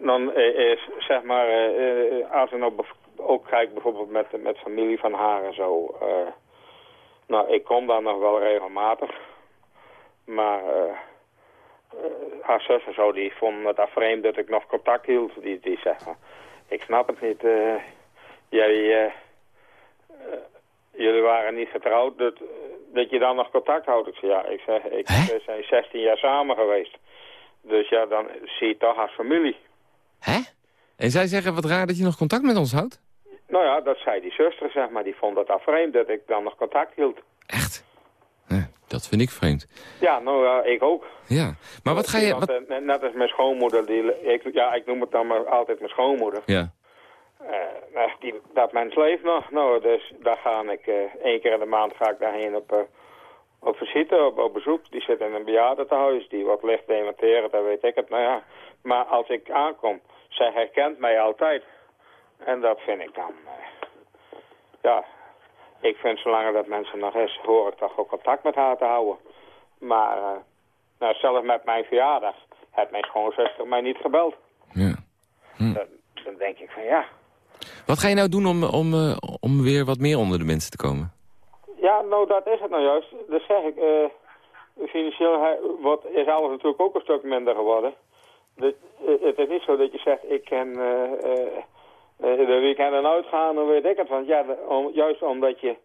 dan eh, is, zeg maar, eh, eh, als ik nou ook kijk bijvoorbeeld met, met familie van haar en zo... eh, nou, ik kom daar nog wel regelmatig. Maar eh, eh, haar zus en zo, die vonden het vreemd dat ik nog contact hield. Die, die zeggen, ik snap het niet. eh, jij, eh, eh, jullie waren niet getrouwd, dat, dat je dan nog contact houdt. Ik zeg, ja, ik zeg, ik, we zijn 16 jaar samen geweest. Dus ja, dan zie je toch als familie. Hè? En zij zeggen, wat raar dat je nog contact met ons houdt? Nou ja, dat zei die zuster, zeg maar. Die vond het af vreemd dat ik dan nog contact hield. Echt? Nee, dat vind ik vreemd. Ja, nou ja, ik ook. Ja, maar wat ga je... Wat... eh, net- net als mijn schoonmoeder, die, ik, ja, ik noem het dan maar altijd mijn schoonmoeder. Ja, Eh, nou, die, dat mens leeft nog. Nou, dus daar ga ik eh, één keer in de maand ga ik daarheen op, eh, op visite, op, op bezoek. Die zit in een bejaardentehuis, die wordt licht dementeren, dat weet ik het. Nou ja, maar als ik aankom, zij herkent mij altijd. En dat vind ik dan, eh, ja, ik vind zolang dat mensen nog is, hoor ik toch ook contact met haar te houden. Maar, eh, nou, zelfs met mijn verjaardag heeft mijn schoonzuster mij niet gebeld. ja. Dan, dan denk ik van ja, Wat ga je nou doen om, om, eh, om weer wat meer onder de mensen te komen? Ja, nou dat is het nou juist. Dat zeg ik. eh, financieel wordt, is alles natuurlijk ook een stuk minder geworden. Eh, het is niet zo dat je zegt, ik eh, eh, de weekenden uitgaan, dan weet ik het. Want ja, om- juist omdat je...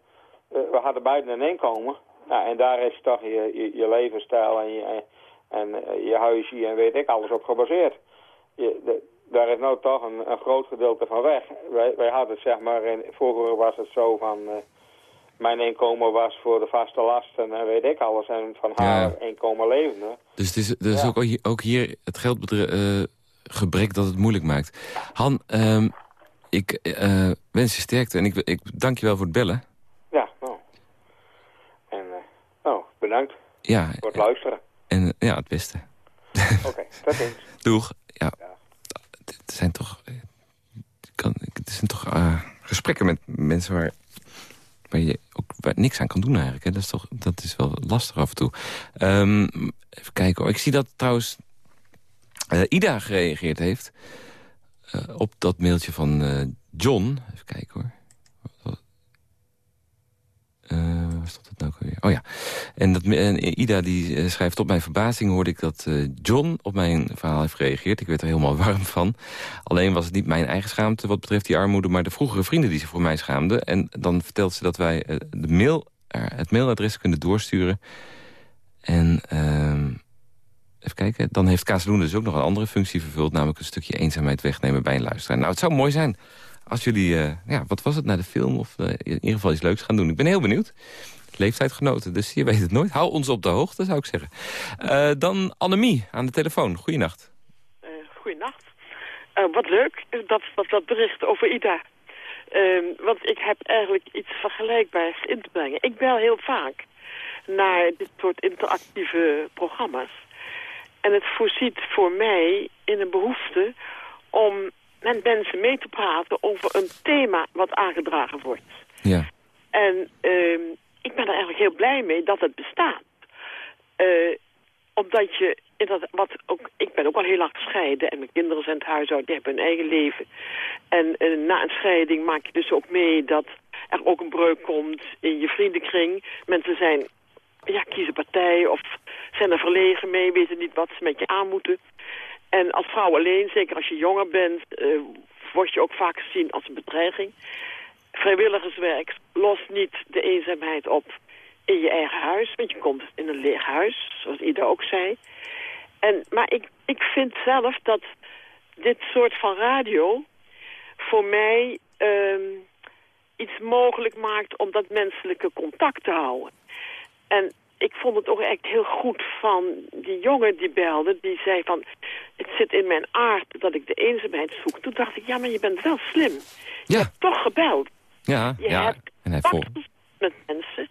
we hadden beiden een inkomen. Ja, en daar is toch je, je, levensstijl en, je, en je huisje en weet ik alles op gebaseerd. Je, daar is nou toch een, een groot gedeelte van weg. Wij, wij hadden het zeg maar, in, vroeger was het zo van... eh, mijn inkomen was voor de vaste lasten en weet ik alles. En van haar Ja. inkomen levende. Dus het is, dus Ja. ook, hier, ook hier het geldgebrek dat het moeilijk maakt. Han, ehm, ik eh, wens je sterkte en ik, ik dank je wel voor het bellen. Ja, nou. En eh, nou, bedankt Ja, voor het luisteren. en eh, ja, het beste. Oké, tot ziens. Doeg. Ja, het zijn toch, eh, kan, het zijn toch eh, gesprekken met mensen waar, waar je ook niks aan kan doen eigenlijk. Hè? Dat, is toch, dat is wel lastig af en toe. Ehm, even kijken hoor. Ik zie dat trouwens eh, Ida gereageerd heeft eh, op dat mailtje van eh, John. Even kijken hoor. Eh, waar stond dat nou? Oh ja. En, dat, Ida die eh, schrijft... op mijn verbazing hoorde ik dat eh, John op mijn verhaal heeft gereageerd. Ik werd er helemaal warm van. Alleen was het niet mijn eigen schaamte wat betreft die armoede... maar de vroegere vrienden die ze voor mij schaamden. En dan vertelt ze dat wij de mail, het mailadres kunnen doorsturen. En... ehm, Even kijken, dan heeft Kazeloen dus ook nog een andere functie vervuld... namelijk een stukje eenzaamheid wegnemen bij een luisteraar. Nou, het zou mooi zijn als jullie, eh, ja, wat was het, naar de film... of eh, in ieder geval iets leuks gaan doen. Ik ben heel benieuwd. Leeftijdsgenoten, dus je weet het nooit. Hou ons op de hoogte, zou ik zeggen. Eh, dan Annemie aan de telefoon. Goeienacht. Goeienacht. Wat leuk, dat, dat, dat bericht over Ida. Ehm, want ik heb eigenlijk iets vergelijkbaars in te brengen. Ik bel heel vaak naar dit soort interactieve programma's. En het voorziet voor mij in een behoefte om met mensen mee te praten over een thema wat aangedragen wordt. Ja. En ehm, ik ben er eigenlijk heel blij mee dat het bestaat. Eh, omdat je, in dat, wat ook, ik ben ook al heel lang gescheiden en mijn kinderen zijn het huishouden, die hebben hun eigen leven. En eh, na een scheiding maak je dus ook mee dat er ook een breuk komt in je vriendenkring. Mensen zijn, ja, kiezen partij of zijn er verlegen mee, weten niet wat ze met je aan moeten. En als vrouw alleen, zeker als je jonger bent, eh, word je ook vaak gezien als een bedreiging. Vrijwilligerswerk lost niet de eenzaamheid op in je eigen huis, want je komt in een leeg huis, zoals Ida ook zei. En, maar ik, ik vind zelf dat dit soort van radio voor mij ehm, iets mogelijk maakt om dat menselijke contact te houden. En ik vond het ook echt heel goed van die jongen die belde. Die zei van, het zit in mijn aard dat ik de eenzaamheid zoek. Toen dacht ik, ja, maar je bent wel slim. Je Ja, hebt toch gebeld. ja, Je ja. hebt En hij vol. met mensen.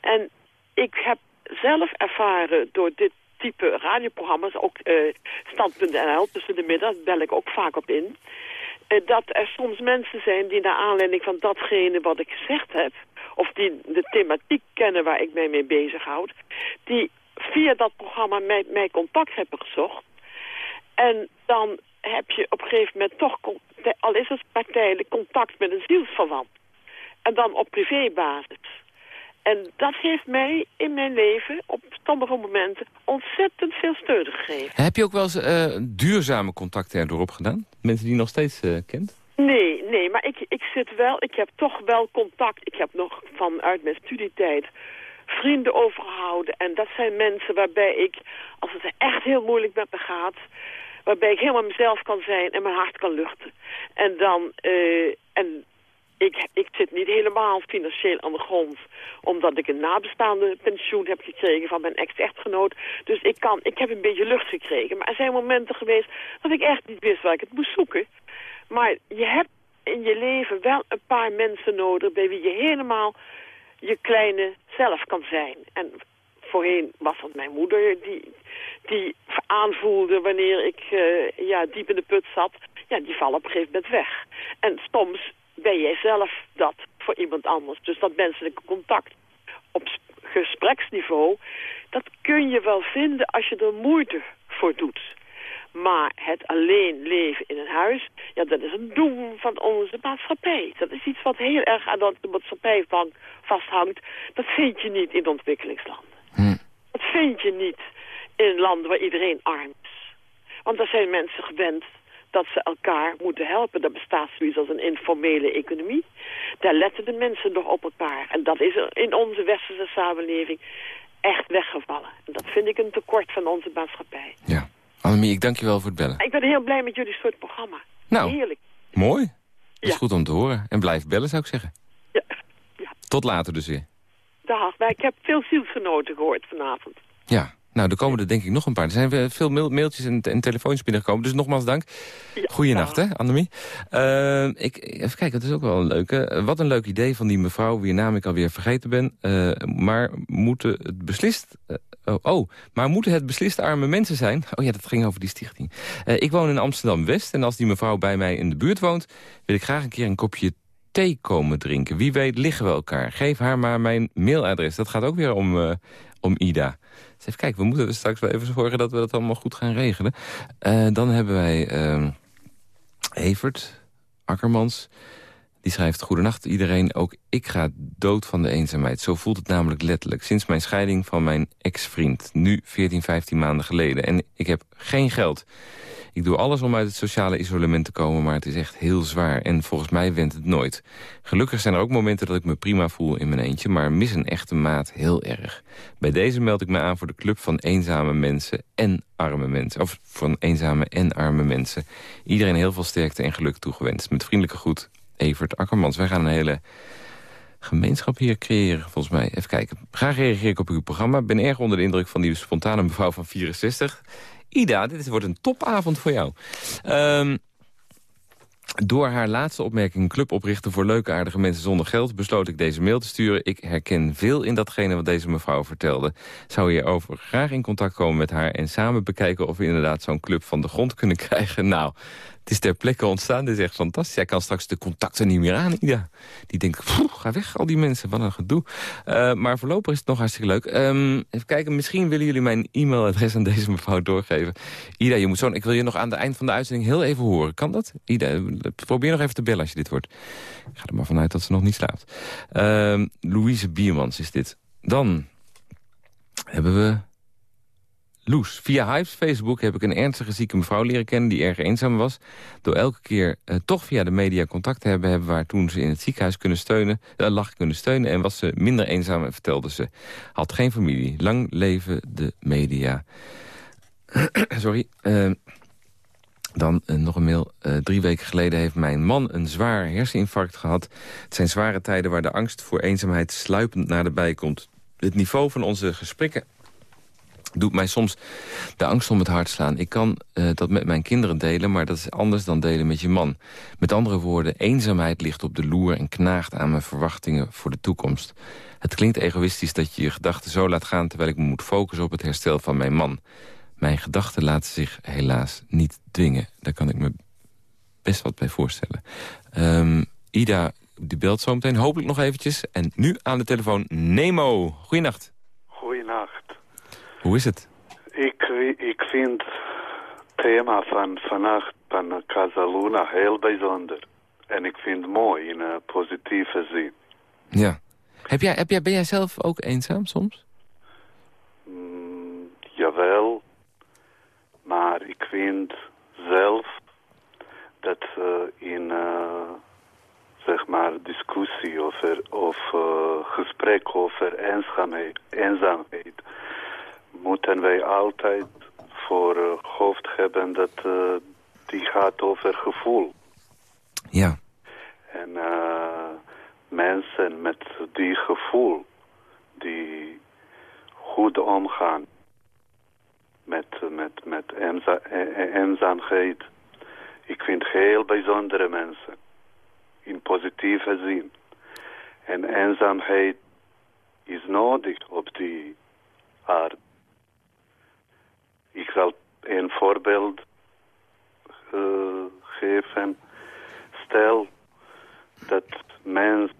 En ik heb zelf ervaren door dit type radioprogramma's, ook eh Stand.nl tussen de middag, bel ik ook vaak op in, eh, dat er soms mensen zijn die naar aanleiding van datgene wat ik gezegd heb, of die de thematiek kennen waar ik mij mee bezighoud, die via dat programma mij, mij contact hebben gezocht. En dan heb je op een gegeven moment toch, al is het maar tijdelijk, contact met een zielsverwant. En dan op privébasis. En dat heeft mij in mijn leven op sommige momenten ontzettend veel steun gegeven. Heb je ook wel eens eh, duurzame contacten erdoor opgedaan? Mensen die je nog steeds eh, kent? Nee, nee, maar ik, ik zit wel, ik heb toch wel contact. Ik heb nog vanuit mijn studietijd vrienden overgehouden. En dat zijn mensen waarbij ik, als het echt heel moeilijk met me gaat... waarbij ik helemaal mezelf kan zijn en mijn hart kan luchten. En dan, eh, en ik, ik zit niet helemaal financieel aan de grond... omdat ik een nabestaande pensioen heb gekregen van mijn ex-echtgenoot. Dus ik, kan, ik heb een beetje lucht gekregen. Maar er zijn momenten geweest dat ik echt niet wist waar ik het moest zoeken. Maar je hebt in je leven wel een paar mensen nodig... bij wie je helemaal je kleine zelf kan zijn. En voorheen was dat mijn moeder die, die aanvoelde wanneer ik eh, ja, diep in de put zat. Ja, die vallen op een gegeven moment weg. En soms ben jij zelf dat voor iemand anders. Dus dat menselijke contact op gespreksniveau... dat kun je wel vinden als je er moeite voor doet. Maar het alleen leven in een huis, ja, dat is een doel van onze maatschappij. Dat is iets wat heel erg aan de maatschappij vasthangt. Dat vind je niet in ontwikkelingslanden. Dat vind je niet in landen waar iedereen arm is. Want daar zijn mensen gewend dat ze elkaar moeten helpen. Er bestaat zoiets als een informele economie. Daar letten de mensen nog op elkaar. En dat is in onze westerse samenleving echt weggevallen. En dat vind ik een tekort van onze maatschappij. Ja. Annemie, ik dank je wel voor het bellen. Ik ben heel blij met jullie soort programma. Nou. Heerlijk. Mooi. Dat is Ja. goed om te horen. En blijf bellen, zou ik zeggen. Ja. Tot later dus weer. Dag. Maar ik heb veel zielsgenoten gehoord vanavond. Ja, nou, er komen er denk ik nog een paar. Er zijn veel mail- mailtjes en, en telefoontjes binnengekomen. Dus nogmaals dank. Ja, Goeienacht, hè, Annemie. Eh, ik, even kijken, dat is ook wel een leuke. Eh, Wat een leuk idee van die mevrouw, wier naam ik alweer vergeten ben. Eh, maar moeten het beslist... oh, oh, maar moeten het beslist arme mensen zijn? Oh ja, dat ging over die stichting. Ik woon in Amsterdam-West en als die mevrouw bij mij in de buurt woont... wil ik graag een keer een kopje komen drinken. Wie weet liggen we elkaar. Geef haar maar mijn mailadres. Dat gaat ook weer om, eh, om Ida. Dus even kijken, we moeten straks wel even zorgen dat we dat allemaal goed gaan regelen. Eh, dan hebben wij ehm, Evert Akkermans. Die schrijft, goedenacht iedereen, ook ik ga dood van de eenzaamheid. Zo voelt het namelijk letterlijk. Sinds mijn scheiding van mijn ex-vriend, nu 14, 15 maanden geleden. En ik heb geen geld. Ik doe alles om uit het sociale isolement te komen, maar het is echt heel zwaar. En volgens mij went het nooit. Gelukkig zijn er ook momenten dat ik me prima voel in mijn eentje... maar mis een echte maat heel erg. Bij deze meld ik me aan voor de club van eenzame mensen en arme mensen. Of van eenzame en arme mensen. Iedereen heel veel sterkte en geluk toegewenst. Met vriendelijke groet, Evert Akkermans. Wij gaan een hele gemeenschap hier creëren, volgens mij. Even kijken. Graag reageer ik op uw programma. Ben erg onder de indruk van die spontane mevrouw van 64. Ida, dit wordt een topavond voor jou. Ehm, door haar laatste opmerking club oprichten voor leuke aardige mensen zonder geld... besloot ik deze mail te sturen. Ik herken veel in datgene wat deze mevrouw vertelde. Zou hierover graag in contact komen met haar... en samen bekijken of we inderdaad zo'n club van de grond kunnen krijgen. Nou, het is ter plekke ontstaan. Dit is echt fantastisch. Jij kan straks de contacten niet meer aan, Ida. Die denkt, "Pfoe, ga weg, al die mensen. Wat een gedoe. Eh, maar voorlopig is het nog hartstikke leuk. Ehm, even kijken, misschien willen jullie mijn e-mailadres aan deze mevrouw doorgeven. Ida, je moet zo, ik wil je nog aan het eind van de uitzending heel even horen. Kan dat? Ida, probeer nog even te bellen als je dit hoort. Ik ga er maar vanuit dat ze nog niet slaapt. Ehm, Louise Biermans is dit. Dan hebben we Loes. Via Hives Facebook heb ik een ernstige zieke mevrouw leren kennen... die erg eenzaam was. Door elke keer eh, toch via de media contact te hebben... hebben we haar toen ze in het ziekenhuis kunnen steunen, eh, lag kunnen steunen... en was ze minder eenzaam, en vertelde ze. Had geen familie. Lang leven de media. Sorry. Eh, dan eh, nog een mail. Drie weken geleden heeft mijn man een zwaar herseninfarct gehad. Het zijn zware tijden waar de angst voor eenzaamheid sluipend naar de bij komt. Het niveau van onze gesprekken doet mij soms de angst om het hart slaan. Ik kan eh, dat met mijn kinderen delen, maar dat is anders dan delen met je man. Met andere woorden, eenzaamheid ligt op de loer... en knaagt aan mijn verwachtingen voor de toekomst. Het klinkt egoïstisch dat je je gedachten zo laat gaan... terwijl ik me moet focussen op het herstel van mijn man. Mijn gedachten laten zich helaas niet dwingen. Daar kan ik me best wat bij voorstellen. Ehm, Ida, die belt zo meteen hopelijk nog eventjes. En nu aan de telefoon Nemo. Goeienacht. Hoe is het? Ik, ik vind het thema van vannacht van Casaluna heel bijzonder. En ik vind het mooi in een positieve zin. Ja. Heb jij, heb jij, ben jij zelf ook eenzaam soms? Mm, jawel, maar ik vind zelf dat eh, in eh, zeg maar discussie over, of eh, gesprek over eenzaamheid, eenzaamheid moeten wij altijd voor eh, hoofd hebben dat eh, die gaat over gevoel. Ja. En eh, mensen met die gevoel, die goed omgaan met, met, met eenza e- e- eenzaamheid. Ik vind heel bijzondere mensen, in positieve zin. En eenzaamheid is nodig op die aarde. Ik zal een voorbeeld eh, geven. Stel dat mens,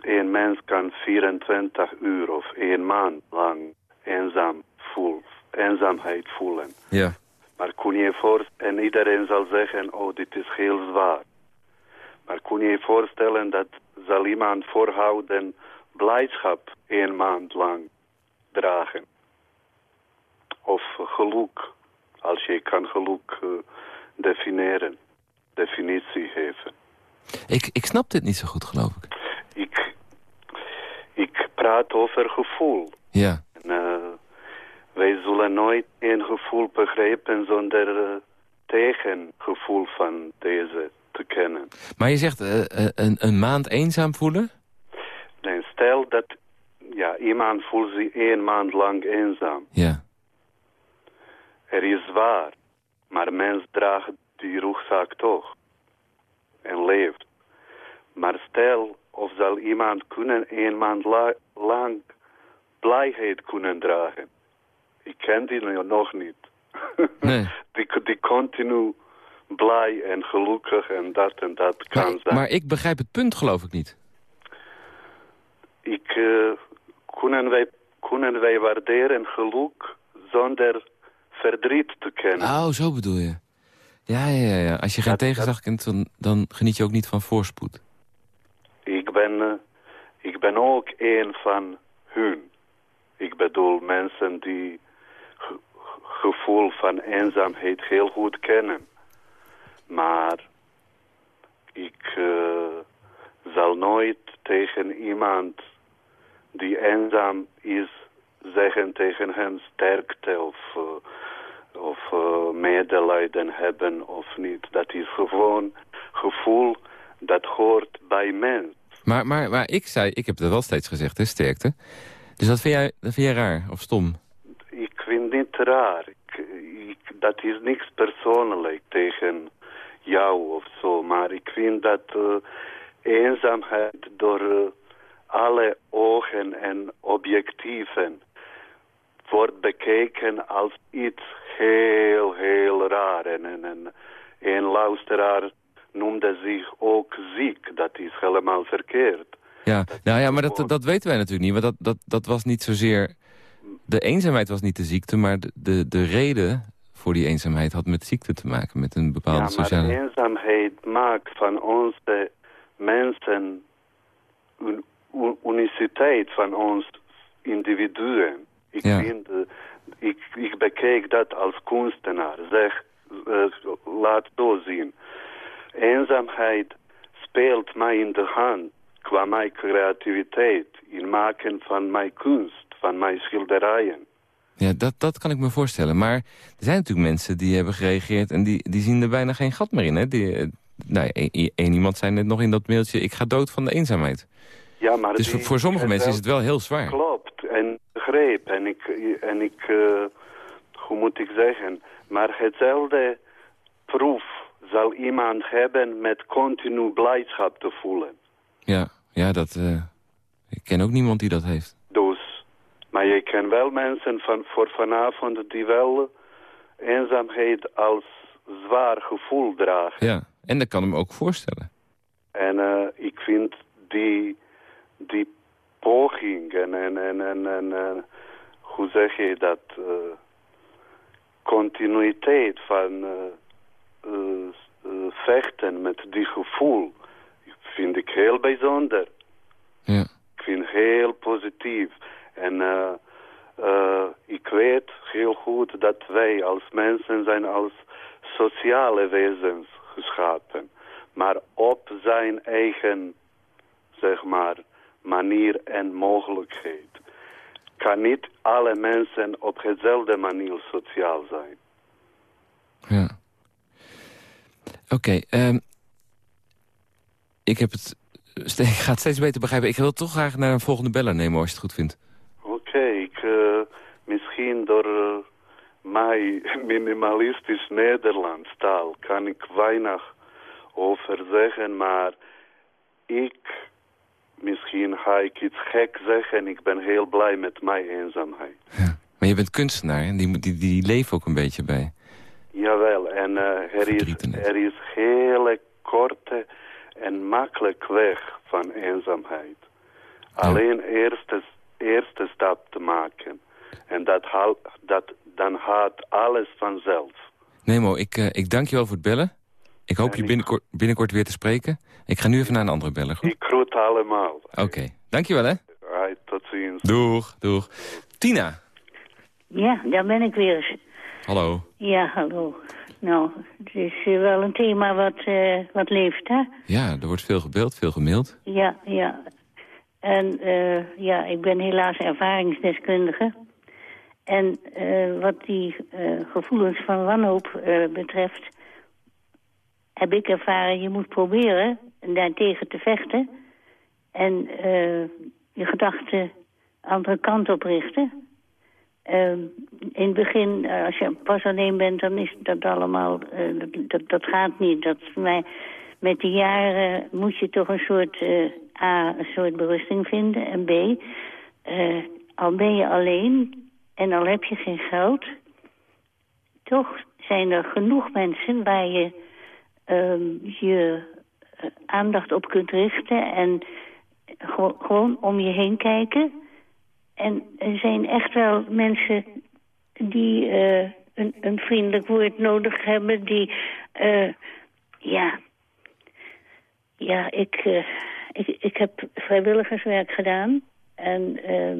een mens kan 24 uur of een maand lang eenzaam voel, eenzaamheid voelen. Ja. Maar kun je je voorstellen, en iedereen zal zeggen, oh dit is heel zwaar. Maar kun je je voorstellen dat zal iemand voorhouden blijdschap een maand lang dragen? Of geluk, als je kan geluk eh, definiëren, definitie geven. Ik, ik snap dit niet zo goed, geloof ik. Ik, ik praat over gevoel. Ja. En, eh, wij zullen nooit een gevoel begrijpen zonder eh, tegengevoel van deze te kennen. Maar je zegt een, een maand eenzaam voelen? En stel dat ja, iemand voelt zich één maand lang eenzaam. Ja. Er is waar, maar mens draagt die rugzak toch. En leeft. Maar stel of zal iemand kunnen een maand la- lang blijheid kunnen dragen. Ik ken die nog niet. Nee. die, die continu blij en gelukkig en dat en dat kan Maar, zijn. maar ik begrijp het punt geloof ik niet. Ik, eh, kunnen, wij, kunnen wij waarderen geluk zonder verdriet te kennen? Oh, zo bedoel je. Ja, ja, ja. Als je geen Dat- tegenslag kent, dan, dan geniet je ook niet van voorspoed. Ik ben, eh, ik ben ook een van hun. Ik bedoel mensen die ge- gevoel van eenzaamheid heel goed kennen. Maar ik eh, zal nooit tegen iemand die eenzaam is zeggen tegen hem sterkte of, eh, of eh, medelijden hebben of niet. Dat is gewoon gevoel dat hoort bij mens. Maar, maar, maar ik zei, ik heb dat wel steeds gezegd, hè, sterkte. Dus dat vind jij, dat vind jij raar of stom? Ik vind het raar. Ik, ik, dat is niks persoonlijk tegen jou of zo. Maar ik vind dat eh, eenzaamheid door eh, alle ogen en objectieven wordt bekeken als iets heel, heel raar. En, en, en een luisteraar noemde zich ook ziek. Dat is helemaal verkeerd. Ja, nou ja, maar dat, dat weten wij natuurlijk niet. Want dat, dat, dat was niet zozeer... De eenzaamheid was niet de ziekte, maar de, de, de reden voor die eenzaamheid had met ziekte te maken. Met een bepaalde Ja, maar sociale... eenzaamheid maakt van ons de mensen een un- uniciteit van ons individuen. Ik Ja. vind, ik, ik bekijk dat als kunstenaar. Zeg, eh, laat doorzien. Eenzaamheid speelt mij in de hand qua mijn creativiteit in maken van mijn kunst, van mijn schilderijen. Ja, dat, dat kan ik me voorstellen. Maar er zijn natuurlijk mensen die hebben gereageerd... en die, die zien er bijna geen gat meer in. Hè? Die, eh, nou, één één iemand zei net nog in dat mailtje... ik ga dood van de eenzaamheid. Ja, maar Dus die- voor, sommige mensen is het wel heel zwaar. Klopt, begreep. En ik, en ik eh, hoe moet ik zeggen, maar hetzelfde proef zal iemand hebben met continu blijdschap te voelen. Ja, ja dat, eh, ik ken ook niemand die dat heeft. Dus, maar je kent wel mensen van, voor vanavond die wel eenzaamheid als zwaar gevoel dragen. Ja, en dat kan hem ook voorstellen. En eh, ik vind die, die poging en, en, en, en, en hoe zeg je dat, eh, continuïteit van eh, vechten met die gevoel, vind ik heel bijzonder. Ja. Ik vind heel positief. En ik weet heel goed dat wij als mensen zijn als sociale wezens geschapen. Maar op zijn eigen, zeg maar, manier en mogelijkheid. Kan niet alle mensen op dezelfde manier sociaal zijn. Ja. Oké, ehm, ik heb het... Ik ga het steeds beter begrijpen. Ik wil toch graag naar een volgende beller nemen, als je het goed vindt. Oké, ik, eh, misschien door eh, mijn minimalistisch Nederlands taal kan ik weinig over zeggen, maar ik, misschien ga ik iets gek zeggen, ik ben heel blij met mijn eenzaamheid. Maar je bent kunstenaar en die, die, die leven ook een beetje bij. Jawel, en eh, er, is, er is hele korte en makkelijk weg van eenzaamheid. Alleen eerste, eerste stap te maken. En dat, haal- dat, dan gaat alles vanzelf. Nemo, ik, eh, ik dank je wel voor het bellen. Ik hoop En je binnenkort, binnenkort weer te spreken. Ik ga nu even naar een andere beller, goed? Oké, dankjewel hè. Right, tot ziens. Doeg, doeg. Tina, Ja, daar ben ik weer eens. hallo. Ja, hallo. nou, het is eh, wel een thema wat, eh, wat leeft, hè? Ja, er wordt veel gebeld, veel gemaild. Ja, ja. En eh, ja, ik ben helaas ervaringsdeskundige. En eh, wat die eh, gevoelens van wanhoop eh, betreft... heb ik ervaren, je moet proberen daartegen te vechten... en eh, je gedachten andere kant op richten. Ehm, in het begin, eh, als je pas alleen bent, dan is dat allemaal... eh, dat, dat, gaat niet. Dat, maar met de jaren moet je toch een soort... A, een soort berusting vinden. En B, al ben je alleen en al heb je geen geld... toch zijn er genoeg mensen waar je ehm, je aandacht op kunt richten... en gewo- gewoon om je heen kijken... En er zijn echt wel mensen die eh, een, vriendelijk woord nodig hebben. Die, eh, ja, ja, ik, eh, ik, ik heb vrijwilligerswerk gedaan. En ehm,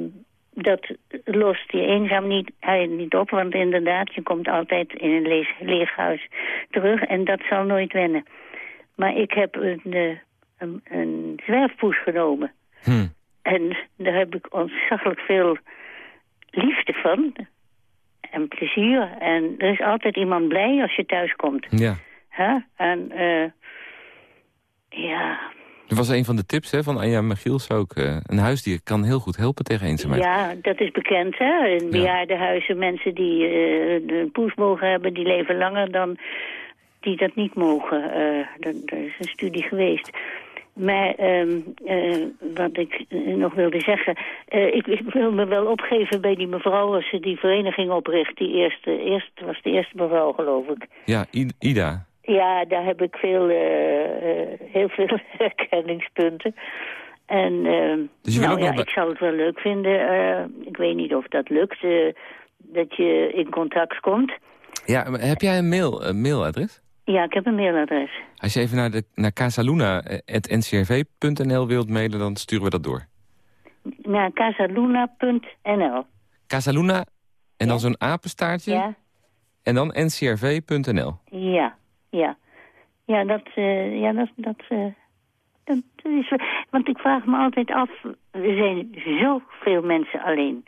dat lost je eenzaam niet, niet op. Want inderdaad, je komt altijd in een leeg, huis terug. En dat zal nooit wennen. Maar ik heb een, een, een zwerfpoes genomen. Hm. En daar heb ik ontzaglijk veel liefde van. En plezier. En er is altijd iemand blij als je thuis komt. Ja. Hè? En eh ja, Dat was een van de tips hè, van Anja Michiels ook. eh, een huisdier kan heel goed helpen tegen eenzaamheid. ja, dat is bekend. Hè? In bejaardenhuizen, mensen die eh, een poes mogen hebben... die leven langer dan die dat niet mogen. Dat, dat is een studie geweest. Maar ehm, eh, wat ik eh, nog wilde zeggen... eh, ik, ik wil me wel opgeven bij die mevrouw... als ze die vereniging opricht. Die eerste, eerst was de eerste mevrouw, geloof ik. Ja, Ida. Ja, daar heb ik veel, heel veel herkenningspunten. En ehm, Dus nou ja, bij- ik zou het wel leuk vinden. ik weet niet of dat lukt, dat je in contact komt. Ja, maar heb jij een, mail, een mailadres? Ja, ik heb een mailadres. Als je even naar, de, naar casaluna.ncrv.nl wilt mailen, dan sturen we dat door. Naar casaluna.nl. Casaluna en dan zo'n apenstaartje Ja, en dan ncrv.nl. ja, ja. Ja, dat, eh, ja, dat, dat, eh, dat is... Want ik vraag me altijd af, er zijn zoveel mensen alleen.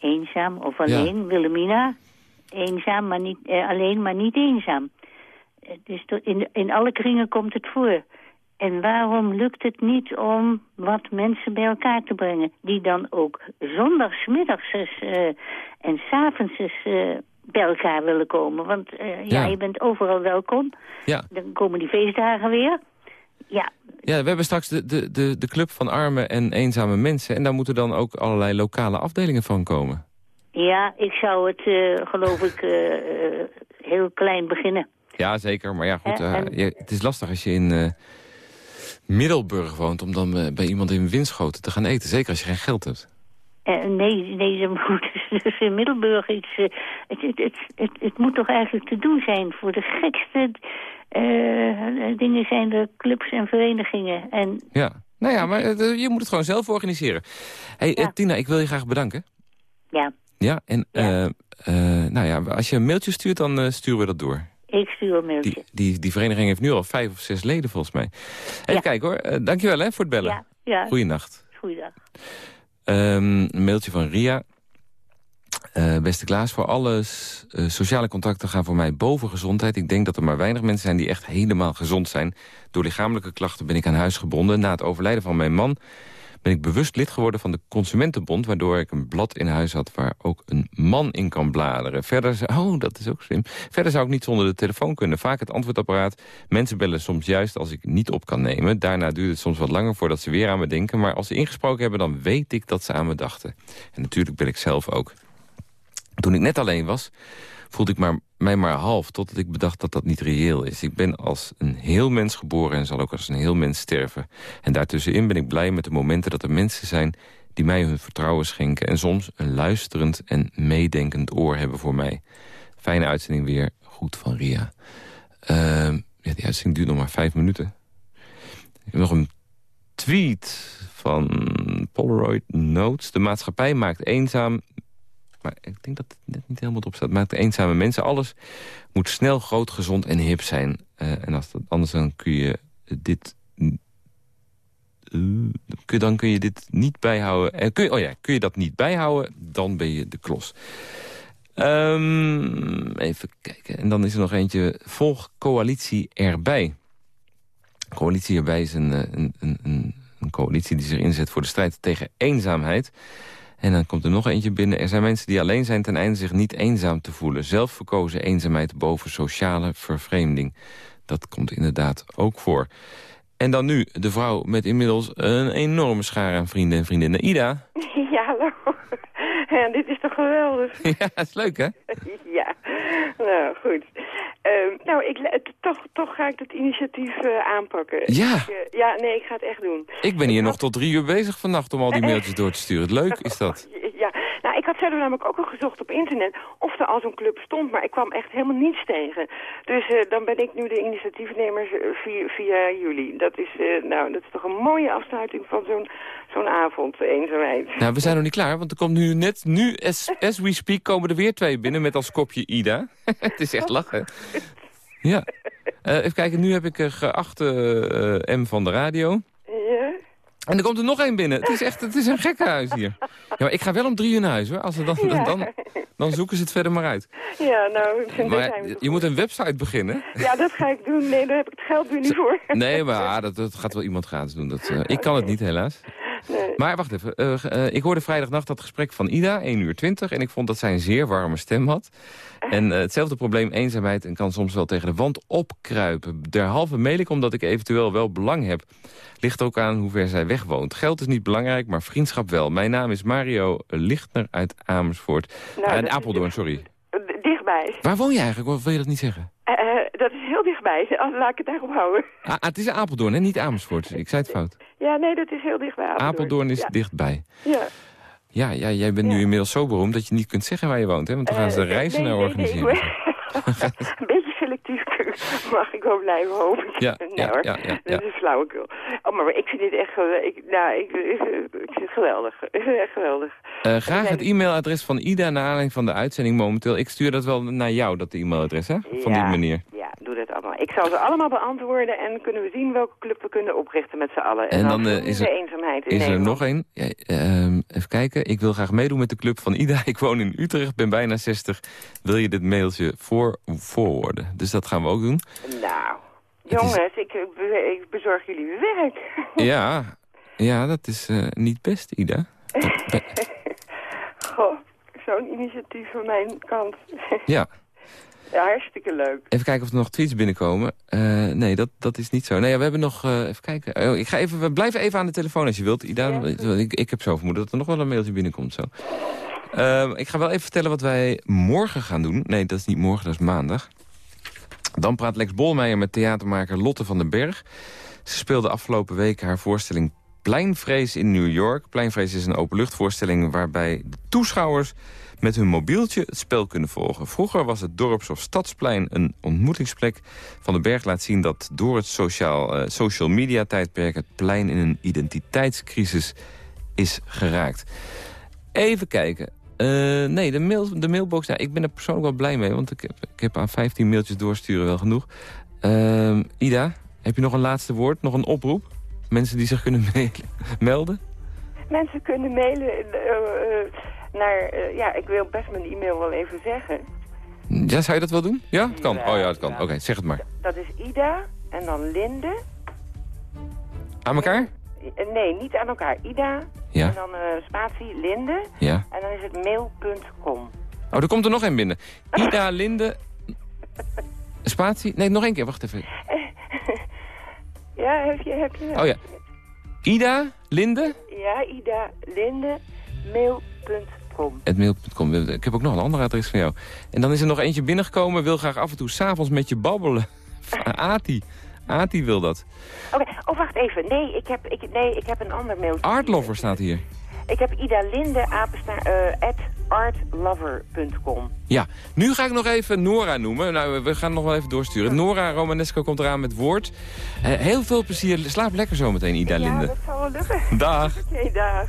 Eenzaam of alleen, Wilhelmina. Eenzaam, maar niet, eh, alleen, maar niet eenzaam. Het is to- in, in alle kringen komt het voor. En waarom lukt het niet om wat mensen bij elkaar te brengen... die dan ook zondagsmiddags eens, eh, en s'avonds eens eh, bij elkaar willen komen? Want eh, ja. Ja. je bent overal welkom. Ja. Dan komen die feestdagen weer. Ja, Ja, we hebben straks de, de, de, de club van arme en eenzame mensen. En daar moeten dan ook allerlei lokale afdelingen van komen. ja ik zou het, eh, geloof ik, eh, eh, heel klein beginnen. Ja, zeker. Maar ja, goed. Eh, en- je- het is lastig als je in eh, Middelburg woont... om dan eh, bij iemand in Winschoten te gaan eten. Zeker als je geen geld hebt. Eh, nee, nee, ze moet dus in Middelburg iets... eh, het, het, het, moet toch eigenlijk te doen zijn voor de gekste eh, dingen zijn er clubs en verenigingen. En Ja. Nou ja, maar eh, je moet het gewoon zelf organiseren. hey, eh, Tina, ik wil je graag bedanken. ja, Ja, en eh, eh, nou ja, als je een mailtje stuurt, dan eh, sturen we dat door. Ik stuur een mailtje. Die, die, die vereniging heeft nu al vijf of zes leden, volgens mij. Even Ja. kijken hoor. Eh, dankjewel hè, voor het bellen. Ja, ja. Goeienacht. Goeiedag. Ehm, een mailtje van Ria. Eh, beste Klaas, voor alles eh, sociale contacten gaan voor mij boven gezondheid. Ik denk dat er maar weinig mensen zijn die echt helemaal gezond zijn. Door lichamelijke klachten ben ik aan huis gebonden. Na het overlijden van mijn man ben ik bewust lid geworden van de Consumentenbond... waardoor ik een blad in huis had waar ook een man in kan bladeren. Verder, oh, dat is ook slim. Verder zou ik niet zonder de telefoon kunnen. Vaak het antwoordapparaat. Mensen bellen soms juist als ik niet op kan nemen. Daarna duurt het soms wat langer voordat ze weer aan me denken. Maar als ze ingesproken hebben, dan weet ik dat ze aan me dachten. En natuurlijk ben ik zelf ook. Toen ik net alleen was, voelde ik maar, mij maar half... totdat ik bedacht dat dat niet reëel is. Ik ben als een heel mens geboren en zal ook als een heel mens sterven. En daartussenin ben ik blij met de momenten dat er mensen zijn... die mij hun vertrouwen schenken... en soms een luisterend en meedenkend oor hebben voor mij. Fijne uitzending weer. Goed van Ria. Ehm, ja, die uitzending duurt nog maar vijf minuten. Ik heb nog een tweet van Polaroid Notes. De maatschappij maakt eenzaam Maar ik denk dat het net niet helemaal op staat. Maar de eenzame mensen, alles moet snel, groot, gezond en hip zijn. Eh, en als dat, anders dan kun je dit... eh, kun- dan kun je dit niet bijhouden. En kun je, oh ja, kun je dat niet bijhouden, dan ben je de klos. Ehm, even kijken. En dan is er nog eentje. Volg coalitie erbij. Coalitie erbij is een, eh, een, een, een coalitie die zich inzet voor de strijd tegen eenzaamheid. En dan komt er nog eentje binnen. Er zijn mensen die alleen zijn ten einde zich niet eenzaam te voelen. Zelfverkozen eenzaamheid boven sociale vervreemding. Dat komt inderdaad ook voor. En dan nu de vrouw met inmiddels een enorme schaar aan vrienden en vriendinnen. Ida. Ja, hallo. Ja, dit is toch geweldig? Ja, dat is leuk hè? ja, nou goed. Ehm, nou, ik, toch, toch ga ik dat initiatief eh, aanpakken. Ja. Ik, eh, ja, nee, ik ga het echt doen. Ik ben hier nog tot drie uur bezig vannacht om al die mailtjes door te sturen. Leuk is dat. Ja, nou, ik had zelf namelijk ook al gezocht op internet of er al zo'n club stond, maar ik kwam echt helemaal niets tegen. Dus eh, dan ben ik nu de initiatiefnemer eh, via, via jullie. Dat is, eh, nou, dat is toch een mooie afsluiting van zo'n zo'n avond, eenzaamheid. Nou, we zijn nog niet klaar, want er komt nu net, nu, as, as we speak, komen er weer twee binnen met als kopje Ida. het is echt lachen. Ja. Even kijken, nu heb ik geachte M van de radio. Ja? En er komt er nog één binnen. Het is echt het is een gekkenhuis hier. Ja, maar ik ga wel om drie uur naar huis, hoor. Als dan, dan, dan, dan zoeken ze het verder maar uit. Ja, nou, Maar je moet een website beginnen. Ja, dat ga ik doen. Nee, daar heb ik het geld weer niet voor. Nee, maar ah, dat, dat gaat wel iemand gratis doen. Dat, eh, ik kan het niet, helaas. Nee. Maar wacht even. eh, eh, ik hoorde vrijdagnacht dat gesprek van Ida, 1 uur 20. En ik vond dat zij een zeer warme stem had. En eh, hetzelfde probleem, eenzaamheid, en kan soms wel tegen de wand opkruipen. Derhalve mail ik omdat ik eventueel wel belang heb. Ligt ook aan hoe ver zij wegwoont. Geld is niet belangrijk, maar vriendschap wel. Mijn naam is Mario Lichtner uit Amersfoort. Nou, Apeldoorn, sorry. Dichtbij. Waar woon je eigenlijk? Of wil je dat niet zeggen? Dat is heel dichtbij. Laat ik het daarop houden. Ah, ah, het is Apeldoorn, hè? niet Amersfoort. Ik zei het fout. Ja, nee, dat is heel dichtbij. Apeldoorn, Apeldoorn is ja. dichtbij. Ja. Ja, ja, jij bent nu inmiddels zo beroemd dat je niet kunt zeggen waar je woont. Hè? Want dan gaan ze Eh, reizen nee, naar nee, organiseren. nee, een beetje selectief mag ik wel blijven, hoop ik. Ja, nee, ja, hoor. ja, ja, Dat is flauwekul. Oh, maar ik vind dit echt, gew- ik, nou, ik, vind het geweldig. Ik vind het echt geweldig. Eh, graag het e-mailadres van Ida naar aanleiding van de uitzending momenteel. Ik stuur dat wel naar jou, dat e-mailadres, hè? Van die manier. Ja, doe dat allemaal. Ik zal ze allemaal beantwoorden en kunnen we zien welke club we kunnen oprichten met z'n allen. En dan, eh, is de er- eenzaamheid in Is er nog één? Ja, ehm, even kijken. Ik wil graag meedoen met de club van Ida. Ik woon in Utrecht, ben bijna 60. Wil je dit mailtje voor voorwoorden? Dus dat gaan we ook doen. Nou, is- jongens, ik, ik bezorg jullie werk. Ja, ja dat is eh, niet best, Ida. Goh, zo'n initiatief van mijn kant. Ja. Ja, hartstikke leuk. Even kijken of er nog tweets binnenkomen. Eh, nee, dat, dat is niet zo. Nee, ja, we hebben nog... eh, even kijken. Oh, ik ga even, we blijven even aan de telefoon als je wilt. Ida, ik, ik heb zo vermoeden dat er nog wel een mailtje binnenkomt. Zo. Ehm, ik ga wel even vertellen wat wij morgen gaan doen. Nee, dat is niet morgen, dat is maandag. Dan praat Lex Bolmeijer met theatermaker Lotte van den Berg. Ze speelde afgelopen week haar voorstelling Pleinvrees in New York. Pleinvrees is een openluchtvoorstelling waarbij de toeschouwers met hun mobieltje het spel kunnen volgen. Vroeger was het dorps- of stadsplein een ontmoetingsplek. Van den Berg laat zien dat door het sociaal, eh, social media tijdperk... het plein in een identiteitscrisis is geraakt. Even kijken. Eh, nee, de, mail, de mailbox, nou, ik ben er persoonlijk wel blij mee... want ik heb, ik heb aan 15 mailtjes doorsturen wel genoeg. Ehm, Ida, heb je nog een laatste woord? Nog een oproep? Mensen die zich kunnen melden? Mensen kunnen mailen eh, naar... eh, ja, ik wil best mijn e-mail wel even zeggen. Ja, zou je dat wel doen? Ja, het kan. Oh ja, het kan. Oké, zeg het maar. Dat is Ida en dan Linde. Aan elkaar? Eh, Nee, niet aan elkaar. Ida Ja. en dan eh, spatie Linde. Ja. En dan is het mail.com. Oh, er komt er nog één binnen. Ida Linde... Spatie? Nee, nog één keer. Wacht even. Ja, heb je... Heb je Oh ja. Ida Linde? Ja, Ida Linde, mail.com. Mail.com. Ik heb ook nog een ander adres van jou. En dan is er nog eentje binnengekomen. Wil graag af en toe s'avonds met je babbelen. Ati. Ati wil dat. Oké, oh wacht even. Nee, ik heb, ik, nee, ik heb een ander mail. Artlover staat hier. Ik heb Ida Linde, apensta, eh, at artlover.com. Ja, nu ga ik nog even Nora noemen. Nou, we gaan nog wel even doorsturen. Nora Romanesco komt eraan met woord. Eh, heel veel plezier. Slaap lekker zo meteen, Ida Ja, Linde. dat zal wel lukken. Dag. Oké, dag.